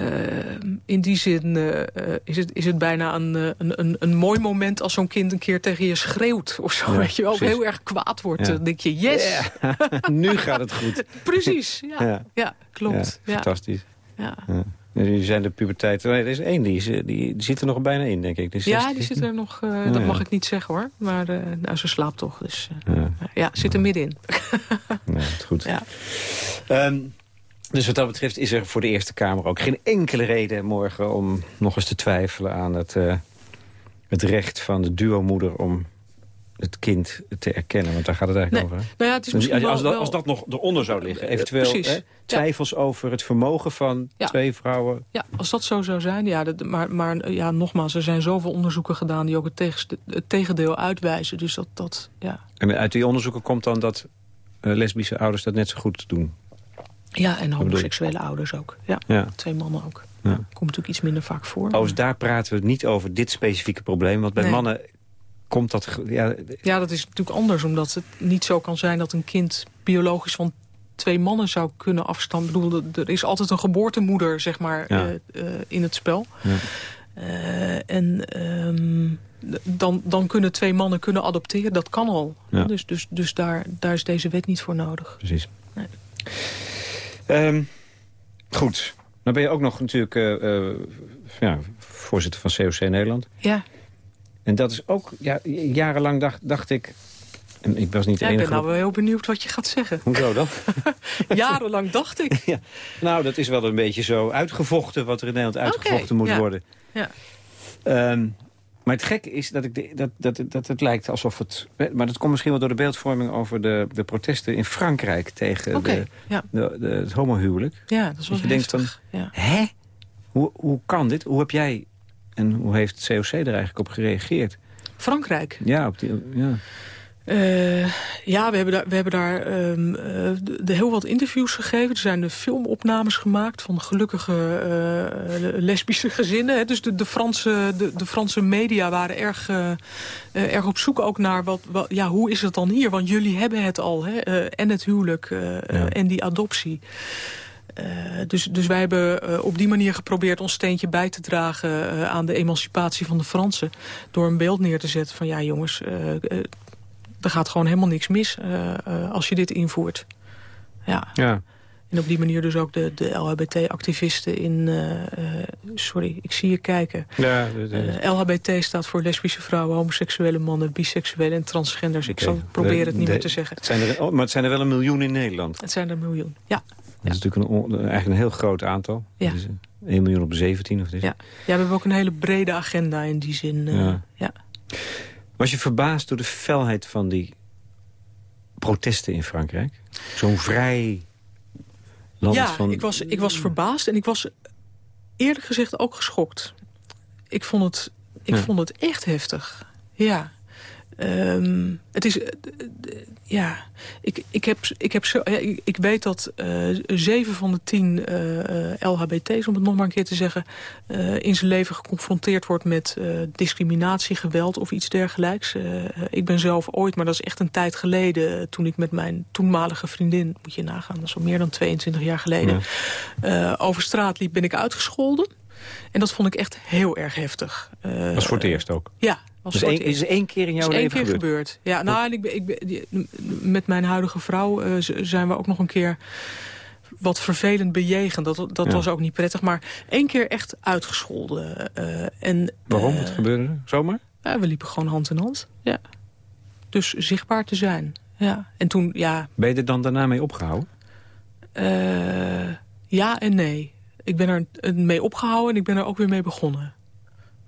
in die zin uh, is, het, is het bijna een, een, een, een mooi moment... als zo'n kind een keer tegen je schreeuwt of zo. weet je wel, of heel erg kwaad wordt. Dan denk je, yes! nu gaat het goed. Precies, ja. ja. klopt. Fantastisch. Ja. Die zijn de puberteit... Nee, er is één, die, die, die zit er nog bijna in, denk ik. Ja, die zit er nog... Uh, oh, dat ja. mag ik niet zeggen, hoor. Maar uh, nou, ze slaapt toch. Dus uh, ja. ja, zit er middenin. ja, goed. Ja. Um, dus wat dat betreft is er voor de Eerste Kamer ook geen enkele reden morgen... om nog eens te twijfelen aan het, het recht van de duomoeder... om het kind te erkennen, want daar gaat het eigenlijk nee. over. Nou ja, het is misschien als, dat, als dat nog eronder zou liggen, eventueel hè, twijfels ja. over het vermogen van ja. twee vrouwen. Ja, als dat zo zou zijn, ja, dat, maar, maar ja, nogmaals, er zijn zoveel onderzoeken gedaan die ook het, tegen, het tegendeel uitwijzen. Dus dat, dat, ja. En uit die onderzoeken komt dan dat uh, lesbische ouders dat net zo goed doen? Ja, en homoseksuele ouders ook. Ja, ja, twee mannen ook. Ja. Komt natuurlijk iets minder vaak voor. Overigens, daar praten we niet over dit specifieke probleem, want bij nee. mannen komt dat... Ja, ja, dat is natuurlijk anders. Omdat het niet zo kan zijn dat een kind biologisch van twee mannen zou kunnen afstammen. Ik bedoel, er is altijd een geboortemoeder, zeg maar, ja. uh, uh, in het spel. Ja. Uh, en um, dan, dan kunnen twee mannen kunnen adopteren. Dat kan al. Ja. Dus, dus, dus daar, daar is deze wet niet voor nodig. Precies. Nee. Um, goed. Dan ben je ook nog natuurlijk ja, voorzitter van COC Nederland. Ja. En dat is ook, ja, jarenlang dacht, dacht ik... En ik was niet de ja, enige... Ik ben nou wel heel benieuwd wat je gaat zeggen. Hoezo dan? jarenlang dacht ik. ja. Nou, dat is wel een beetje zo uitgevochten... wat er in Nederland uitgevochten okay, moet ja. worden. Ja. Um, maar het gekke is dat, ik de, dat, dat, dat het lijkt alsof het... Maar dat komt misschien wel door de beeldvorming over de, de protesten in Frankrijk... tegen okay, de, ja. de, de, het homohuwelijk. Ja, dat is wel je denkt van, ja. hè? Hoe, hoe kan dit? Hoe heb jij en hoe heeft COC er eigenlijk op gereageerd? Frankrijk? Ja, op die, ja. Uh, ja, we hebben daar, we hebben daar um, uh, de, de heel wat interviews gegeven. Er zijn de filmopnames gemaakt van gelukkige uh, lesbische gezinnen. Hè. Dus de, de, Franse, de, de Franse media waren erg, erg op zoek ook naar... Wat, wat, ja, hoe is het dan hier? Want jullie hebben het al, hè? en het huwelijk ja. en die adoptie. Uh, dus, dus wij hebben uh, op die manier geprobeerd ons steentje bij te dragen uh, aan de emancipatie van de Fransen. Door een beeld neer te zetten van ja jongens, er gaat gewoon helemaal niks mis als je dit invoert. Ja. ja. En op die manier dus ook de, de LHBT-activisten in... sorry, ik zie je kijken. Ja, LHBT staat voor lesbische vrouwen, homoseksuele mannen... biseksuele en transgenders. Ik zal proberen het niet de, meer te zeggen. Het zijn er, oh, maar het zijn er wel een miljoen in Nederland. Het zijn er een miljoen, ja. Dat is natuurlijk een, eigenlijk een heel groot aantal. Ja. Dat is 1 miljoen op 17 of dit. Ja. ja, we hebben ook een hele brede agenda in die zin. Uh, ja. ja. Was je verbaasd door de felheid van die protesten in Frankrijk? Zo'n vrij land ja, van... ik, was, ik was verbaasd en ik was eerlijk gezegd ook geschokt. Ik vond het, ik Ja. vond het echt heftig. Ja. Ehm, het is, eh, ja, ik, ik, heb, ik, heb zo, ik, ik weet dat eh, zeven van de tien eh, LHBT's, om het nog maar een keer te zeggen, in zijn leven geconfronteerd wordt met discriminatie, geweld of iets dergelijks. Ik ben zelf ooit, maar dat is echt een tijd geleden, toen ik met mijn toenmalige vriendin, moet je nagaan, dat is al meer dan 22 jaar geleden, over straat liep, ben ik uitgescholden. En dat vond ik echt heel erg heftig. Dat was voor het eerst ook. Ja, was Dus één, het eerst. is één keer in jouw is één leven keer gebeurd? gebeurd. Ja, nou, en ik, ben- ik, ben- die- met mijn huidige vrouw eh, zijn we ook nog een keer wat vervelend bejegend. Dat, dat Ja. was ook niet prettig, maar één keer echt uitgescholden. eh, en, Waarom? eh, Wat gebeurde er? Zomaar? ja, we liepen gewoon hand in hand. Ja. Dus zichtbaar te zijn. Ja. En toen, ja, Ben je er dan daarna mee opgehouden? eh, ja en nee. Ik ben er mee opgehouden en ik ben er ook weer mee begonnen.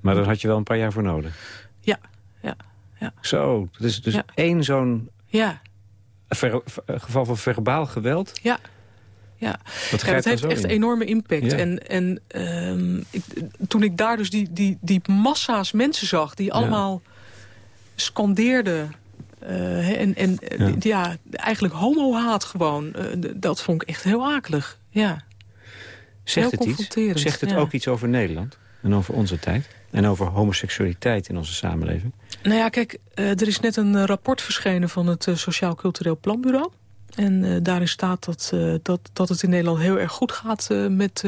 Maar daar had je wel een paar jaar voor nodig. Ja, ja, ja. Zo, dus Ja. één zo'n Ja, ver- ver- geval van verbaal geweld. ja. Ja, Dat ja, dat grijpt heeft echt in. enorme impact. Ja. En, en ehm, ik, toen ik daar dus die, die, die massa's mensen zag... die allemaal scandeerden... eh, en en eh, Ja. eigenlijk homohaat gewoon. eh, dat vond ik echt heel akelig. Ja. Zegt heel het iets? Zegt het ook iets over Nederland? En over onze tijd? En over homoseksualiteit in onze samenleving? Nou ja, kijk, eh, er is net een eh, rapport verschenen van het eh, Sociaal Cultureel Planbureau. En eh, daarin staat dat, dat, dat het in Nederland heel erg goed gaat met,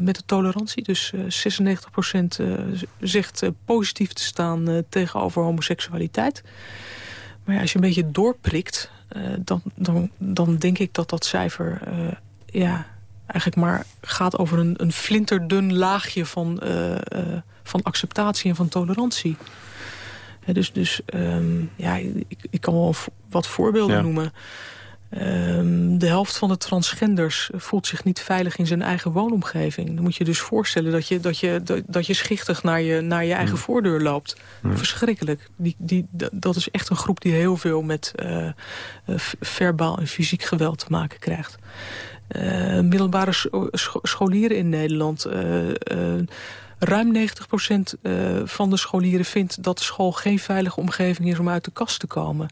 met de tolerantie. Dus eh 96% eh, zegt positief te staan tegenover homoseksualiteit. Maar als je een beetje doorprikt, dan, dan, dan denk ik dat dat cijfer... ja, eigenlijk maar gaat over een, een flinterdun laagje van, van acceptatie en van tolerantie. Dus dus ehm, ja, ik, ik kan wel wat voorbeelden Ja. noemen. Ehm, de helft van de transgenders voelt zich niet veilig in zijn eigen woonomgeving. Dan moet je dus voorstellen dat je, dat je, dat, dat je schichtig naar je, naar je eigen voordeur loopt. Verschrikkelijk. Die, die, dat is echt een groep die heel veel met eh, eh, verbaal en fysiek geweld te maken krijgt. Eh, middelbare scho- scho- scholieren in Nederland... Ruim 90% eh, van de scholieren vindt dat de school geen veilige omgeving is om uit de kast te komen.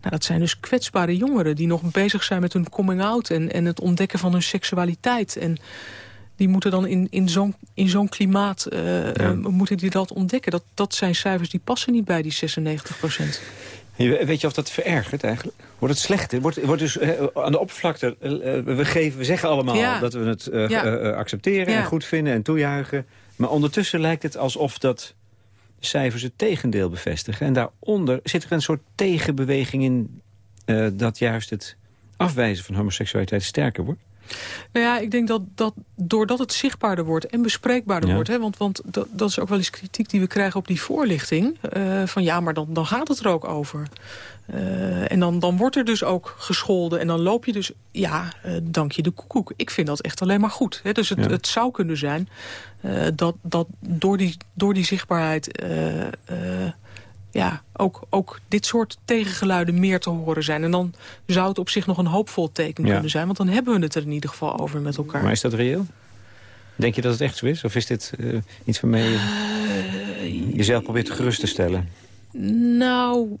Nou, dat zijn dus kwetsbare jongeren die nog bezig zijn met hun coming-out en, en het ontdekken van hun seksualiteit. En die moeten dan in, in zo'n in zo'n klimaat eh, eh, moeten die dat ontdekken. Dat, dat zijn cijfers die passen niet bij die 96%. Je- Weet je of dat verergert eigenlijk? Wordt het slechter? Wordt, wordt dus aan de oppervlakte... we, geven, we zeggen allemaal Ja. dat we het Ja. accepteren en goed vinden en toejuichen. Maar ondertussen lijkt het alsof dat cijfers het tegendeel bevestigen. En daaronder zit er een soort tegenbeweging in... eh, dat juist het afwijzen van homoseksualiteit sterker wordt. Nou ja, ik denk dat, dat doordat het zichtbaarder wordt en bespreekbaarder Ja. wordt... Hè, want, want dat, dat is ook wel eens kritiek die we krijgen op die voorlichting... eh, van ja, maar dan, dan gaat het er ook over. Eh, en dan, dan wordt er dus ook gescholden en dan loop je dus... ja, eh, dank je de koekoek. Ik vind dat echt alleen maar goed. Hè. Dus het, Ja. het zou kunnen zijn eh, dat, dat door, die, door die zichtbaarheid... ja, ook, ook dit soort tegengeluiden meer te horen zijn. En dan zou het op zich nog een hoopvol teken Ja. kunnen zijn. Want dan hebben we het er in ieder geval over met elkaar. Maar is dat reëel? Denk je dat het echt zo is? Of is dit iets waarmee je jezelf probeert gerust te stellen? Nou,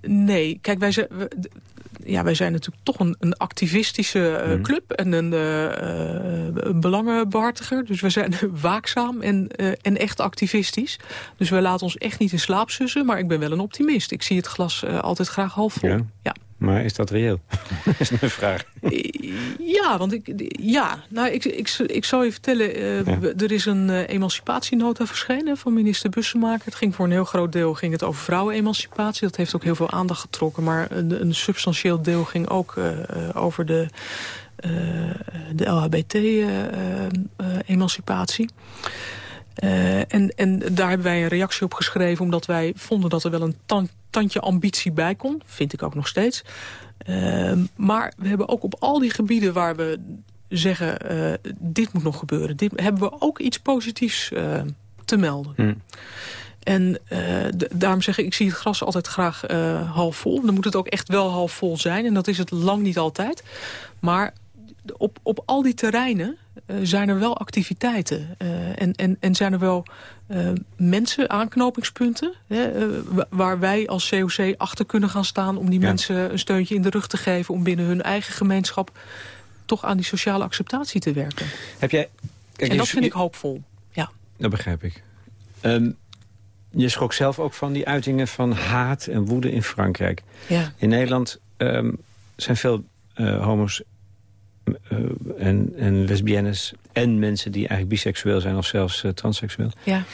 nee. Kijk, wij zijn, ja, wij zijn natuurlijk toch een, een activistische eh, Mhm. club en een, een belangenbehartiger. Dus we zijn waakzaam en, en echt activistisch. Dus we laten ons echt niet in slaap sussen, maar ik ben wel een optimist. Ik zie het glas altijd graag half vol. Ja. ja. Maar is dat reëel? dat is mijn vraag. Ja, want ik, ja, nou, ik, ik, ik zal je vertellen, eh, Ja. er is een eh, emancipatienota verschenen van minister Bussemaker. Het ging voor een heel groot deel ging het over vrouwenemancipatie. Dat heeft ook heel veel aandacht getrokken. Maar een, een substantieel deel ging ook eh, over de, eh, de LHBT-emancipatie. Eh, en, en daar hebben wij een reactie op geschreven... omdat wij vonden dat er wel een tan- tandje ambitie bij kon. Vind ik ook nog steeds. Ehm, maar we hebben ook op al die gebieden waar we zeggen... eh, dit moet nog gebeuren. Dit, hebben we ook iets positiefs eh, te melden. Hm. En daarom zeg ik, ik zie het gras altijd graag half vol. Dan moet het ook echt wel half vol zijn. En dat is het lang niet altijd. Maar op, op al die terreinen uh, zijn er wel activiteiten. Uh, en, en, en zijn er wel uh, mensen, aanknopingspunten... Hè, waar wij als COC achter kunnen gaan staan... om die ja. mensen een steuntje in de rug te geven... om binnen hun eigen gemeenschap toch aan die sociale acceptatie te werken. Heb jij... Kijk, en dat vind ik hoopvol, ja. Dat begrijp ik. Um, je schrok zelf ook van die uitingen van haat en woede in Frankrijk. Ja. In Nederland um, zijn veel homo's en, en lesbiennes en mensen die eigenlijk biseksueel zijn of zelfs uh, transseksueel... Ja.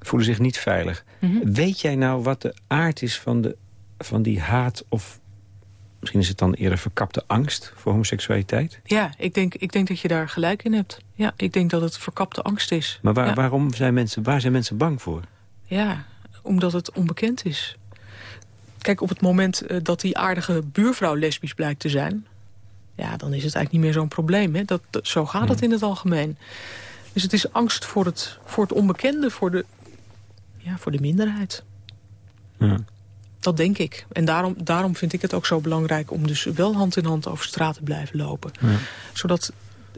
voelen zich niet veilig. Mm -hmm. Weet jij nou wat de aard is van, de, van die haat of misschien is het dan eerder verkapte angst voor homoseksualiteit? Ja, ik denk, ik denk dat je daar gelijk in hebt. Ja, ik denk dat het verkapte angst is. Maar waar, ja. waarom zijn mensen, waar zijn mensen bang voor? Ja, omdat het onbekend is. Kijk, op het moment uh, dat die aardige buurvrouw lesbisch blijkt te zijn... ja, dan is het eigenlijk niet meer zo'n probleem. Hè? Dat, dat, zo gaat het in het algemeen. Dus het is angst voor het, voor het onbekende, voor de, ja, voor de minderheid. Ja. Dat denk ik. En daarom, daarom vind ik het ook zo belangrijk... om dus wel hand in hand over straat te blijven lopen. Ja. Zodat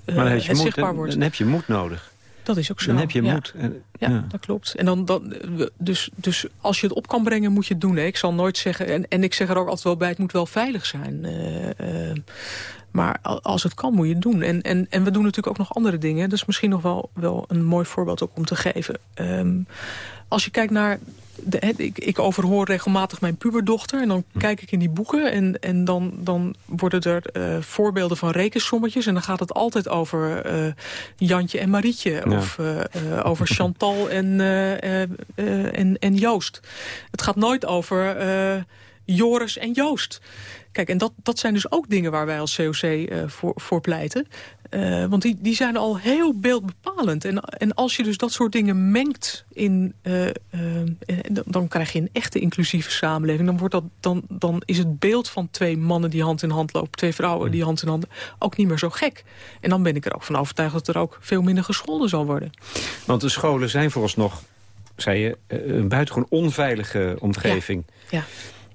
uh, maar dan heb je het moed, zichtbaar wordt. Dan heb je moed nodig. Dat is ook zo. Dan heb je ja. moed. En, ja, ja, dat klopt. En dan, dan, dus, dus als je het op kan brengen, moet je het doen. Hè. Ik zal nooit zeggen, en, en ik zeg er ook altijd wel bij... het moet wel veilig zijn. Uh, uh, maar als het kan, moet je het doen. En, en, en we doen natuurlijk ook nog andere dingen. Dat is misschien nog wel, wel een mooi voorbeeld ook om te geven. Um, als je kijkt naar... De, he, ik, ik overhoor regelmatig mijn puberdochter... en dan hm. kijk ik in die boeken... en, en dan, dan worden er uh, voorbeelden van rekensommetjes... en dan gaat het altijd over uh, Jantje en Marietje... Ja. of uh, over Chantal en, en, en Joost. Het gaat nooit over Joris en Joost. Kijk, en dat, dat zijn dus ook dingen waar wij als COC uh, voor, voor pleiten. Uh, want die, die zijn al heel beeldbepalend. En, en als je dus dat soort dingen mengt, in, uh, dan, dan krijg je een echte inclusieve samenleving. Dan, wordt dat, dan, dan is het beeld van twee mannen die hand in hand lopen... twee vrouwen die hand in hand ook niet meer zo gek. En dan ben ik er ook van overtuigd dat er ook veel minder gescholden zal worden. Want de scholen zijn vooralsnog, zei je, een buitengewoon onveilige omgeving. Ja. ja.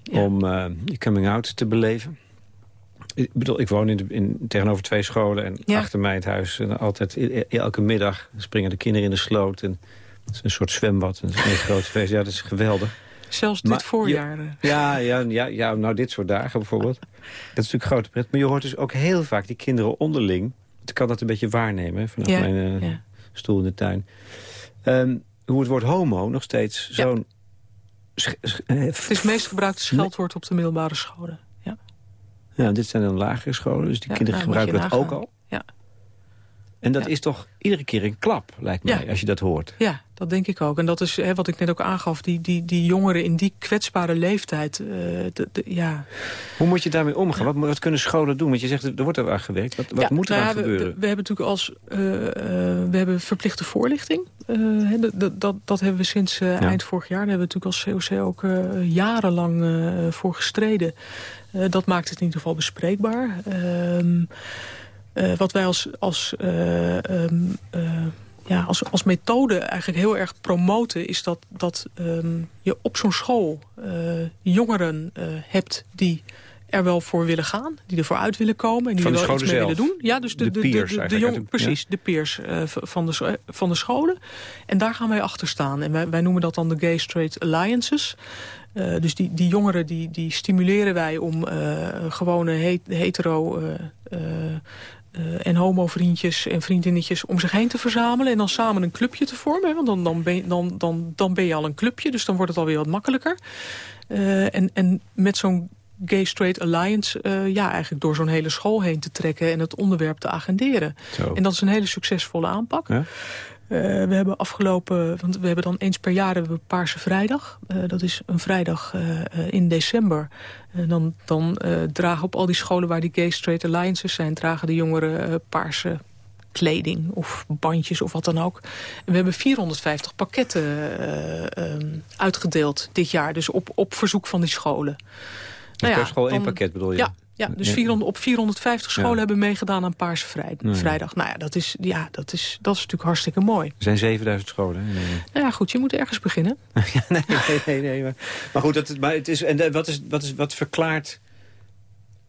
Ja. om uh, je coming-out te beleven. Ik bedoel, ik woon in de, in, tegenover twee scholen en ja. achter mij het huis. En altijd, elke middag springen de kinderen in de sloot. En het is een soort zwembad. Het is een groot feest. Ja, dat is geweldig. Zelfs dit maar, voorjaar. Ja, ja, ja, ja, nou dit soort dagen bijvoorbeeld. Dat is natuurlijk grote pret. Maar je hoort dus ook heel vaak die kinderen onderling. Ik kan dat een beetje waarnemen vanaf ja, mijn uh, ja. stoel in de tuin. Um, hoe het woord homo nog steeds zo'n het is het meest gebruikte scheldwoord op de middelbare scholen. Ja, ja dit zijn dan lagere scholen, dus die ja, kinderen gebruiken dat ook al. En dat ja. is toch iedere keer een klap, lijkt mij, als je dat hoort. Ja, dat denk ik ook. En dat is hè, wat ik net ook aangaf, die, die, die jongeren in die kwetsbare leeftijd. Uh, de, de, ja. Hoe moet je daarmee omgaan? Wat, wat, kunnen scholen doen? Want je zegt, er wordt er aan gewerkt. Wat, wat moet er nou aan gebeuren? We, we, hebben natuurlijk als uh, uh, we hebben verplichte voorlichting. dat, dat, dat hebben we sinds eind vorig jaar. Daar hebben we natuurlijk als COC ook jarenlang voor gestreden. dat maakt het in ieder geval bespreekbaar. Uh, wat wij als, als um, ja, als, als methode eigenlijk heel erg promoten... is dat, dat um, je op zo'n school jongeren hebt die er wel voor willen gaan. Die ervoor uit willen komen. En die er wel iets mee zelf. willen doen. Ja, dus de, de, de, peers de, de, de jong, Precies, ja. de peers uh, van, de, van de scholen. En daar gaan wij achter staan. En wij, wij noemen dat dan de Gay Straight Alliances. Uh, dus die, die jongeren die, die stimuleren wij om uh, gewone he hetero... Uh, en homo-vriendjes en vriendinnetjes om zich heen te verzamelen... en dan samen een clubje te vormen. Hè? Want dan, dan, ben je, dan, dan, dan ben je al een clubje, dus dan wordt het alweer wat makkelijker. Uh, en, en met zo'n Gay Straight Alliance... Uh, ja, eigenlijk door zo'n hele school heen te trekken... en het onderwerp te agenderen. Zo. En dat is een hele succesvolle aanpak. Ja? Uh, we hebben afgelopen, want we hebben dan eens per jaar hebben we Paarse Vrijdag. Uh, dat is een vrijdag uh, in december. En dan, dan dragen op al die scholen waar die Gay Straight Alliances zijn... dragen de jongeren paarse kleding of bandjes of wat dan ook. En we hebben 450 pakketten um, uitgedeeld dit jaar. Dus op, op verzoek van die scholen. Dus nou per ja, school dan, één pakket bedoel je? Ja, Ja, dus 400, op 450 scholen Ja. hebben meegedaan aan Paarse Vrij- ja. Vrijdag. Nou ja, dat is, ja dat, is, dat is natuurlijk hartstikke mooi. Er zijn 7000 scholen. hè. Nou ja, goed, je moet ergens beginnen. ja, nee, nee, nee. nee maar, maar goed, dat, maar het is, en de- wat, is, wat, is, wat verklaart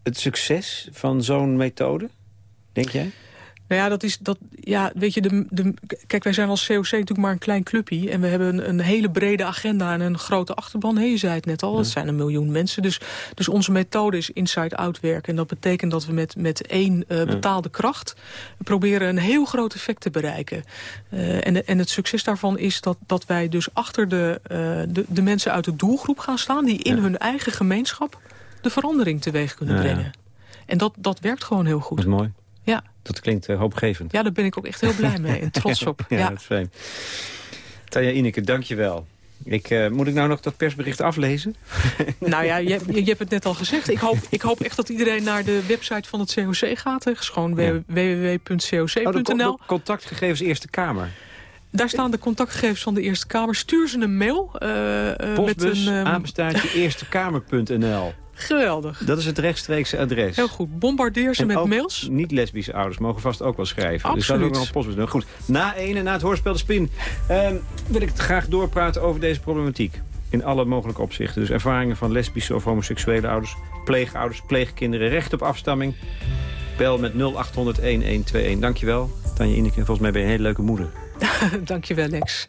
het succes van zo'n methode, denk jij? Nou ja, dat is, dat, ja, weet je, de, de, kijk, wij zijn als COC natuurlijk maar een klein clubje. En we hebben een, een hele brede agenda en een grote achterban. Hé, je zei het net al, het zijn een miljoen mensen. Dus, dus onze methode is inside-out werken. En dat betekent dat we met, met één eh, betaalde kracht... proberen een heel groot effect te bereiken. Eh, en, en het succes daarvan is dat, dat wij dus achter de, eh, de, de mensen uit de doelgroep gaan staan... die in hun eigen gemeenschap de verandering teweeg kunnen Ja, ja. brengen. En dat, dat werkt gewoon heel Dat goed. is mooi. Ja. Dat klinkt eh, hoopgevend. Ja, daar ben ik ook echt heel blij mee en trots op. Ja, Ja. dat is fijn. Tanja Ineke, dank je wel. Ik, eh, moet ik nou nog dat persbericht aflezen? Nou ja, je, je, hebt het net al gezegd. Ik hoop, ik hoop echt dat iedereen naar de website van het COC gaat. Is gewoon Ja. Oh, www.coc.nl. de contactgegevens Eerste Kamer. Daar staan de contactgegevens van de Eerste Kamer. Stuur ze een mail. eh, eh, met Postbus, een, ehm, apenstaartje eerstekamer.nl. Geweldig. Dat is het rechtstreekse adres. Heel goed. Bombardeer ze En met ook mails. Niet-lesbische ouders mogen vast ook wel schrijven. Dus dat is ook Absoluut. nog een postbus. doen. Goed, na ene, na het hoorspel De Spin... ehm, wil ik het graag doorpraten over deze problematiek. In alle mogelijke opzichten. Dus ervaringen van lesbische of homoseksuele ouders... pleegouders, pleegkinderen, recht op afstamming. Bel met 0800-1121. Dankjewel, Tanja Ineke. Volgens mij ben je een hele leuke moeder. Dankjewel, Lex.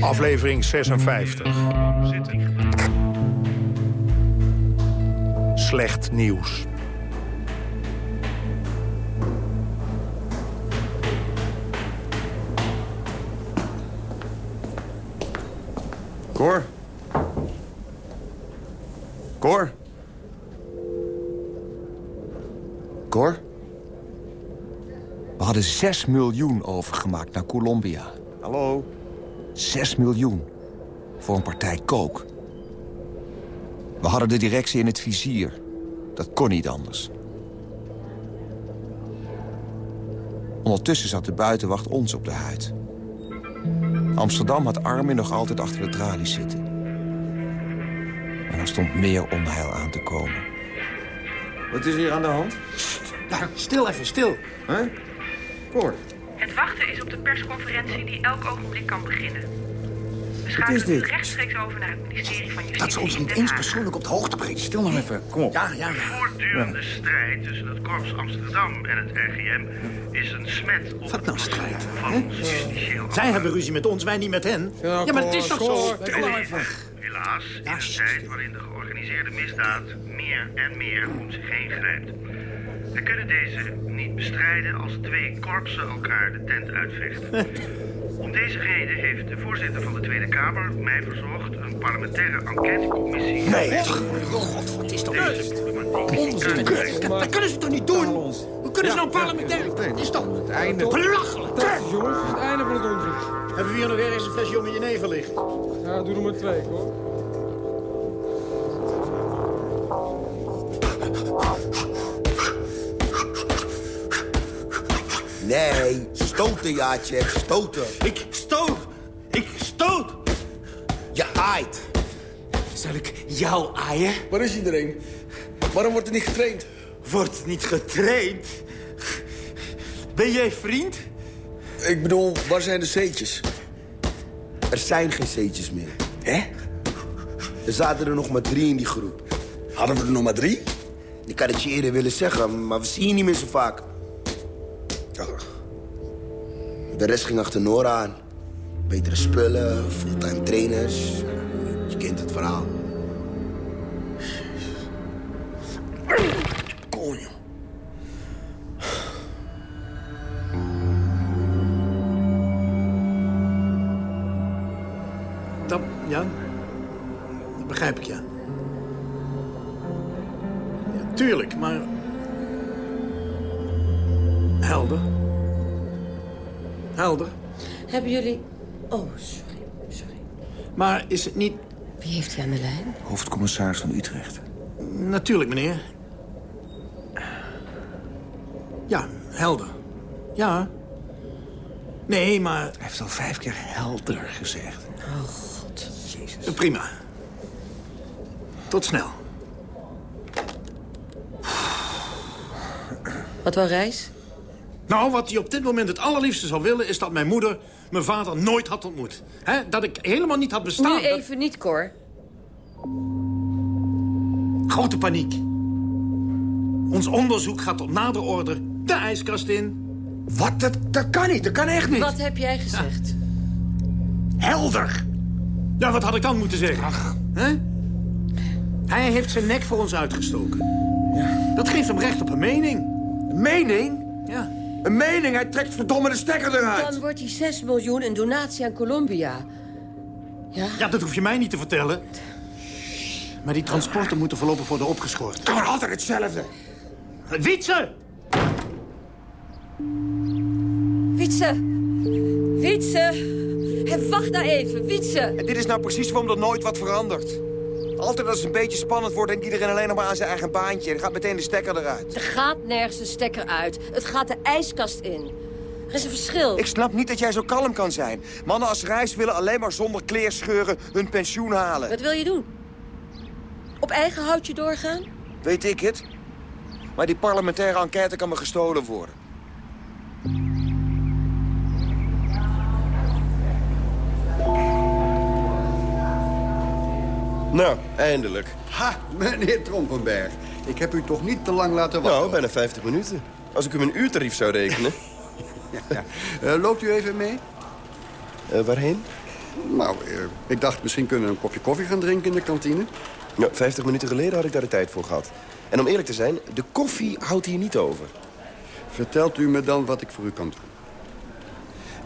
Aflevering 56. Slecht nieuws. Cor? Cor? Cor? We hadden 6 miljoen overgemaakt naar Colombia. Hallo? 6 miljoen. Voor een partij kook. We hadden de directie in het vizier. Dat kon niet anders. Ondertussen zat de buitenwacht ons op de huid. Amsterdam had Armin nog altijd achter de tralies zitten. En er stond meer onheil aan te komen. Wat is hier aan de hand? Stil even, stil. Hè? Cor? Het wachten is op de persconferentie die elk ogenblik kan beginnen. We is schakelen dit? rechtstreeks over naar het ministerie van Justitie Dat ze ons niet eens persoonlijk op de hoogte brengen. Stil nou even, kom op. Ja, ja, ja. voortdurende strijd tussen het Korps Amsterdam en het RGM is een smet op Wat het nou strijd, van justitieel Zij hebben ruzie met ons, wij niet met hen. Ja, maar het is toch zo? Stil nou even. Helaas, in een tijd waarin de georganiseerde misdaad meer en meer om zich heen grijpt. We kunnen deze niet bestrijden als twee korpsen elkaar de tent uitvechten. Om deze reden heeft de voorzitter van de Tweede Kamer mij verzocht een parlementaire enquêtecommissie... Nee, god, wat is in kaart te brengen. Dat kunnen ze toch niet doen? We kunnen ze nou parlementair... Het is toch het einde. belachelijk? Jongens, het is het einde van het onderzoek. Hebben we hier nog ergens een fles jonge jenever liggen? Ja, doe er maar twee, hoor. Nee, stoten, Jaatje, stoten. Ik stoot! Ik stoot! Je aait. Zal ik jou aaien? Waar is iedereen? Waarom wordt er niet getraind? Wordt niet getraind? Ben jij vriend? Ik bedoel, waar zijn de C'tjes? Er zijn geen C'tjes meer. Hè? Er zaten er nog maar drie in die groep. Hadden we er nog maar drie? Ik had het je eerder willen zeggen, maar we zien je niet meer zo vaak. De rest ging achter Nora aan. Betere spullen, fulltime trainers. Je kent het verhaal. Hebben jullie... Oh, sorry, sorry. Maar is het niet... Wie heeft hij aan de lijn? Hoofdcommissaris van Utrecht. Natuurlijk, meneer. Ja, helder. Ja. Nee, maar... Hij heeft al vijf keer helder gezegd. Oh, god. Jezus. Prima. Tot snel. Wat wou Reis? Nou, wat hij op dit moment het allerliefste zou willen... is dat mijn moeder mijn vader nooit had ontmoet. He? Dat ik helemaal niet had bestaan. Nu even niet, Cor. Grote paniek. Ons onderzoek gaat tot nader order de ijskast in. Wat? Dat, dat kan niet. Dat kan echt niet. Wat heb jij gezegd? Helder. Ja, wat had ik dan moeten zeggen? Ach. Hij heeft zijn nek voor ons uitgestoken. Ja. Dat geeft hem recht op een mening. Een mening? Ja. Een mening? Hij trekt verdomme de stekker eruit. Dan wordt die 6 miljoen een donatie aan Colombia. Ja? Ja, dat hoef je mij niet te vertellen. Maar die transporten moeten voorlopig worden opgeschort. Kan altijd hetzelfde. Wietse! Wietse! Wietse! Hey, wacht nou even, Wietse! En dit is nou precies waarom er nooit wat verandert. Altijd als het een beetje spannend wordt, denkt iedereen alleen nog maar aan zijn eigen baantje. En dan gaat meteen de stekker eruit. Er gaat nergens een stekker uit. Het gaat de ijskast in. Er is een verschil. Ik snap niet dat jij zo kalm kan zijn. Mannen als Reis willen alleen maar zonder kleerscheuren hun pensioen halen. Wat wil je doen? Op eigen houtje doorgaan? Weet ik het. Maar die parlementaire enquête kan me gestolen worden. Nou, eindelijk. Ha, meneer Trompenberg. Ik heb u toch niet te lang laten wachten? Nou, bijna 50 minuten. Als ik u mijn uurtarief zou rekenen. ja, ja. Uh, loopt u even mee? Uh, waarheen? Nou, uh, ik dacht misschien kunnen we een kopje koffie gaan drinken in de kantine. Ja, 50 minuten geleden had ik daar de tijd voor gehad. En om eerlijk te zijn, de koffie houdt hier niet over. Vertelt u me dan wat ik voor u kan doen.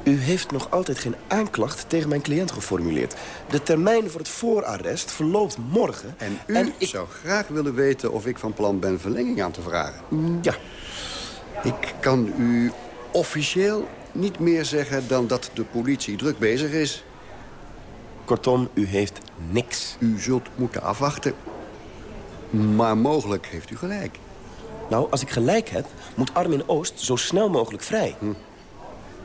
U heeft nog altijd geen aanklacht tegen mijn cliënt geformuleerd. De termijn voor het voorarrest verloopt morgen. En u ik... zou graag willen weten of ik van plan ben verlenging aan te vragen. Ja. Ik kan u officieel niet meer zeggen dan dat de politie druk bezig is. Kortom, u heeft niks. U zult moeten afwachten. Maar mogelijk heeft u gelijk. Nou, als ik gelijk heb, moet Armin Oost zo snel mogelijk vrij. Hm.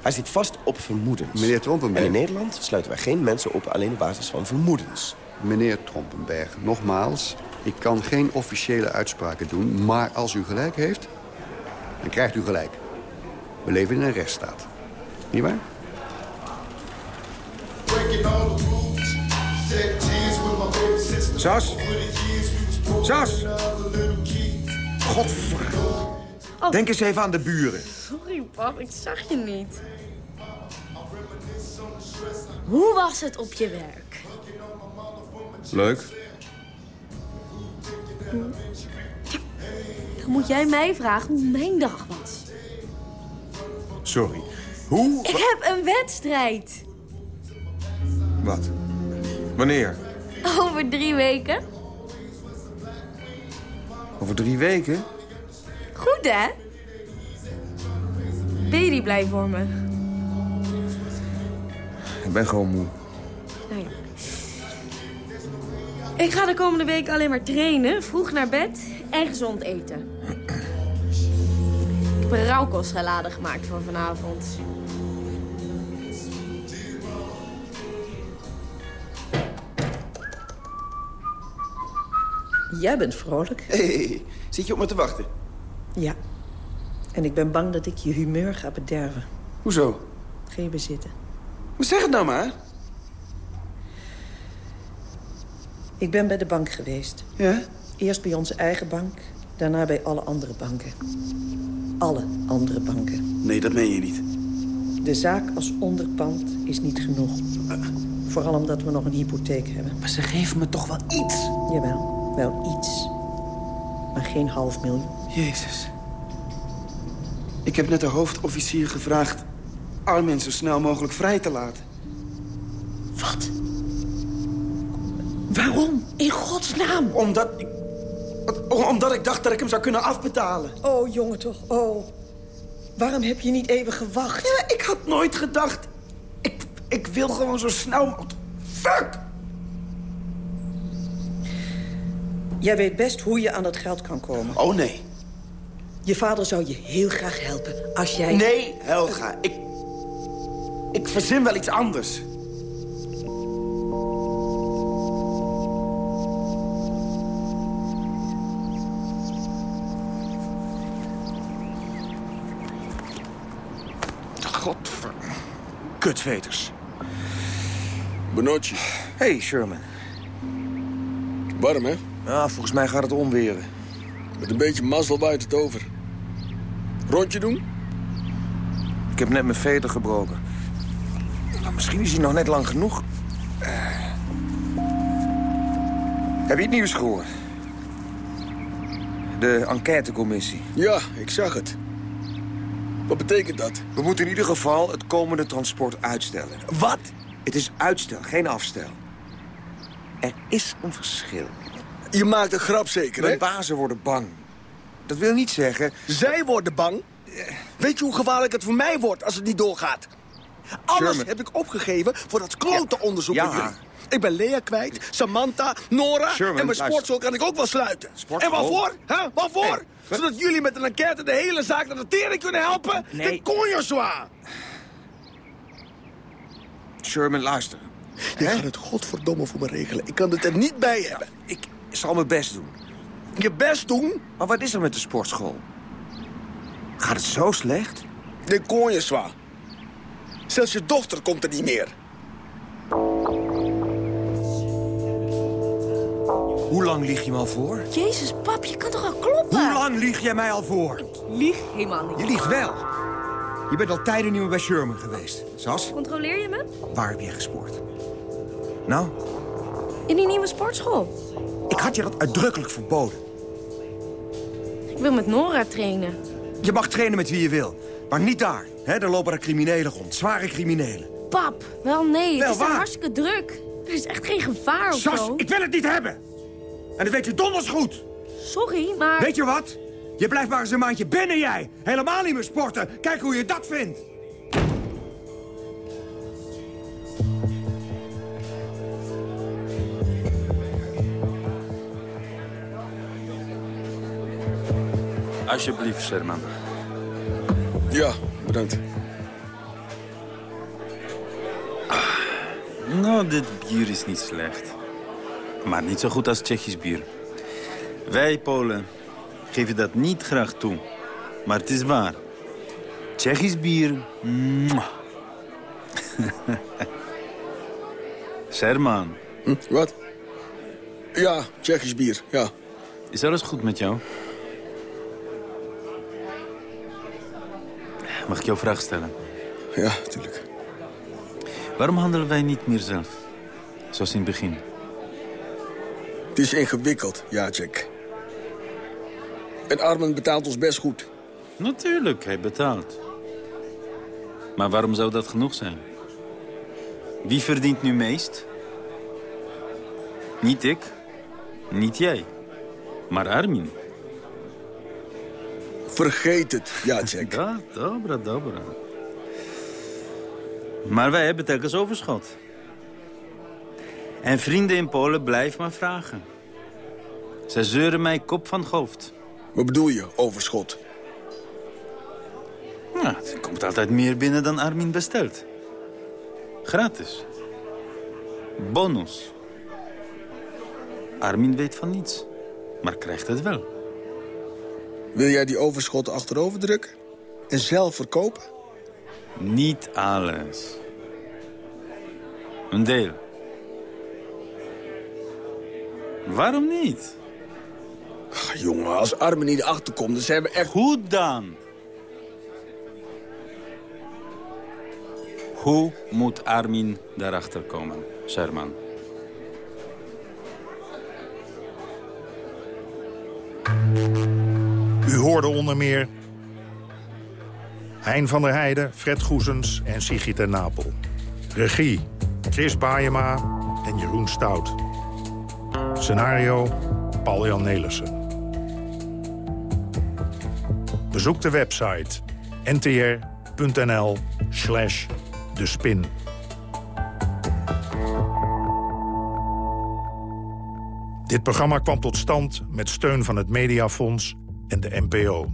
Hij zit vast op vermoedens. Meneer Trompenberg. En in Nederland sluiten wij geen mensen op alleen op basis van vermoedens. Meneer Trompenberg, nogmaals, ik kan geen officiële uitspraken doen... maar als u gelijk heeft, dan krijgt u gelijk. We leven in een rechtsstaat. Niet waar? Sas? Sas? Godver... Oh. Denk eens even aan de buren. Sorry, pap. Ik zag je niet. Hoe was het op je werk? Leuk. Dan moet jij mij vragen hoe mijn dag was. Sorry. Hoe... Ik heb een wedstrijd. Wat? Wanneer? Over drie weken. Over drie weken? Goed, hè? Ben je niet blij voor me? Ik ben gewoon moe. Nou ja. Ik ga de komende week alleen maar trainen, vroeg naar bed en gezond eten. Ik heb een rauwkostsalade gemaakt voor vanavond. Jij bent vrolijk. hey, zit je op me te wachten? Ja. En ik ben bang dat ik je humeur ga bederven. Hoezo? Ga je bezitten. Maar zeg het nou maar. Ik ben bij de bank geweest. Ja? Eerst bij onze eigen bank, daarna bij alle andere banken. Alle andere banken. Nee, dat meen je niet. De zaak als onderpand is niet genoeg. Vooral omdat we nog een hypotheek hebben. Maar ze geven me toch wel iets? Jawel, wel iets. Maar geen half miljoen. Jezus. Ik heb net de hoofdofficier gevraagd... Armin zo snel mogelijk vrij te laten. Wat? Waarom? In godsnaam? Omdat ik... Omdat ik dacht dat ik hem zou kunnen afbetalen. Oh, jongen toch, oh. Waarom heb je niet even gewacht? Ja, ik had nooit gedacht. Ik, ik wil gewoon zo snel... mogelijk- Fuck! Jij weet best hoe je aan dat geld kan komen. Oh, nee. Je vader zou je heel graag helpen als jij... Nee, Helga. Ik... Ik verzin wel iets anders. Godver... Kutveters. Benotje. Hey, Sherman. Warm, hè? Ja, volgens mij gaat het onweren. Met een beetje mazzel waait het over. Rondje doen? Ik heb net mijn veter gebroken. Nou, misschien is hij nog net lang genoeg. Eh. Heb je het nieuws gehoord? De enquêtecommissie. Ja, ik zag het. Wat betekent dat? We moeten in ieder geval het komende transport uitstellen. Wat? Het is uitstel, geen afstel. Er is een verschil. Je maakt een grap zeker, hè? Mijn bazen worden bang. Dat wil niet zeggen... Zij worden bang? Weet je hoe gevaarlijk het voor mij wordt als het niet doorgaat? Alles Sherman. heb ik opgegeven voor dat klote onderzoek Ja. jullie. Ik ben Lea kwijt, Samantha, Nora Sherman, en mijn sportschool kan ik ook wel sluiten. Sportschool? En waarvoor? Huh? Waarvoor? Hey, wat- Zodat jullie met een enquête de hele zaak naar de tering kunnen helpen? Nee. De konjenswa! Sherman, luister. Je gaat het godverdomme voor me regelen. Ik kan het er niet bij hebben. Ik zal mijn best doen. Je best doen? Maar wat is er met de sportschool? Gaat het zo slecht? De konjenswa. Zelfs je dochter komt er niet meer. Hoe lang lieg je me al voor? Jezus, pap, je kan toch al kloppen? Hoe lang lieg jij mij al voor? Lieg helemaal niet. Je liegt wel. Je bent al tijden niet meer bij Sherman geweest. Sas, Controleer je me? waar heb je gesport? Nou, In die nieuwe sportschool. Ik had je dat uitdrukkelijk verboden. Ik wil met Nora trainen. Je mag trainen met wie je wil. Maar niet daar. Hè, daar lopen er criminelen rond. Zware criminelen. Pap, wel nee, Wel het is waar. hartstikke druk. Er is echt geen gevaar of Sas, zo. ik wil het niet hebben. En dat weet je donders goed. Sorry, maar... Weet je wat? Je blijft maar eens een maandje binnen, jij. Helemaal niet meer sporten. Kijk hoe je dat vindt. Alsjeblieft, Sherman. Ja, bedankt. Nou, dit bier is niet slecht. Maar niet zo goed als Tsjechisch bier. Wij Polen geven dat niet graag toe. Maar het is waar. Tsjechisch bier... Sherman. Hm, wat? Ja, Tsjechisch bier, ja. Is alles goed met jou? Mag ik jou een vraag stellen? Ja, tuurlijk. Waarom handelen wij niet meer zelf? Zoals in het begin. Het is ingewikkeld, ja, Jack. En Armen betaalt ons best goed. Natuurlijk, hij betaalt. Maar waarom zou dat genoeg zijn? Wie verdient nu meest? Niet ik, niet jij, maar Armin. Vergeet het, ja, Jack. Ja, dobra, dobra. Maar wij hebben telkens overschot. En vrienden in Polen blijven maar vragen. Ze zeuren mij kop van het hoofd. Wat bedoel je, overschot? Ja, er komt altijd meer binnen dan Armin bestelt. Gratis. Bonus. Armin weet van niets, maar krijgt het wel. Wil jij die overschotten achterover drukken? En zelf verkopen? Niet alles. Een deel. Waarom niet? Ach, jongen, als Armen niet achterkomt, dan zijn we echt... Goed dan. Hoe moet Armin daarachter komen, Sherman? Hoorde onder meer Hein van der Heijden, Fred Goesens en Sigrid Napel. Regie, Chris Baayema en Jeroen Stout. Scenario Paul-Jan Nelissen. Bezoek de website ntr.nl slash de spin. Dit programma kwam tot stand met steun van het Mediafonds en de NPO.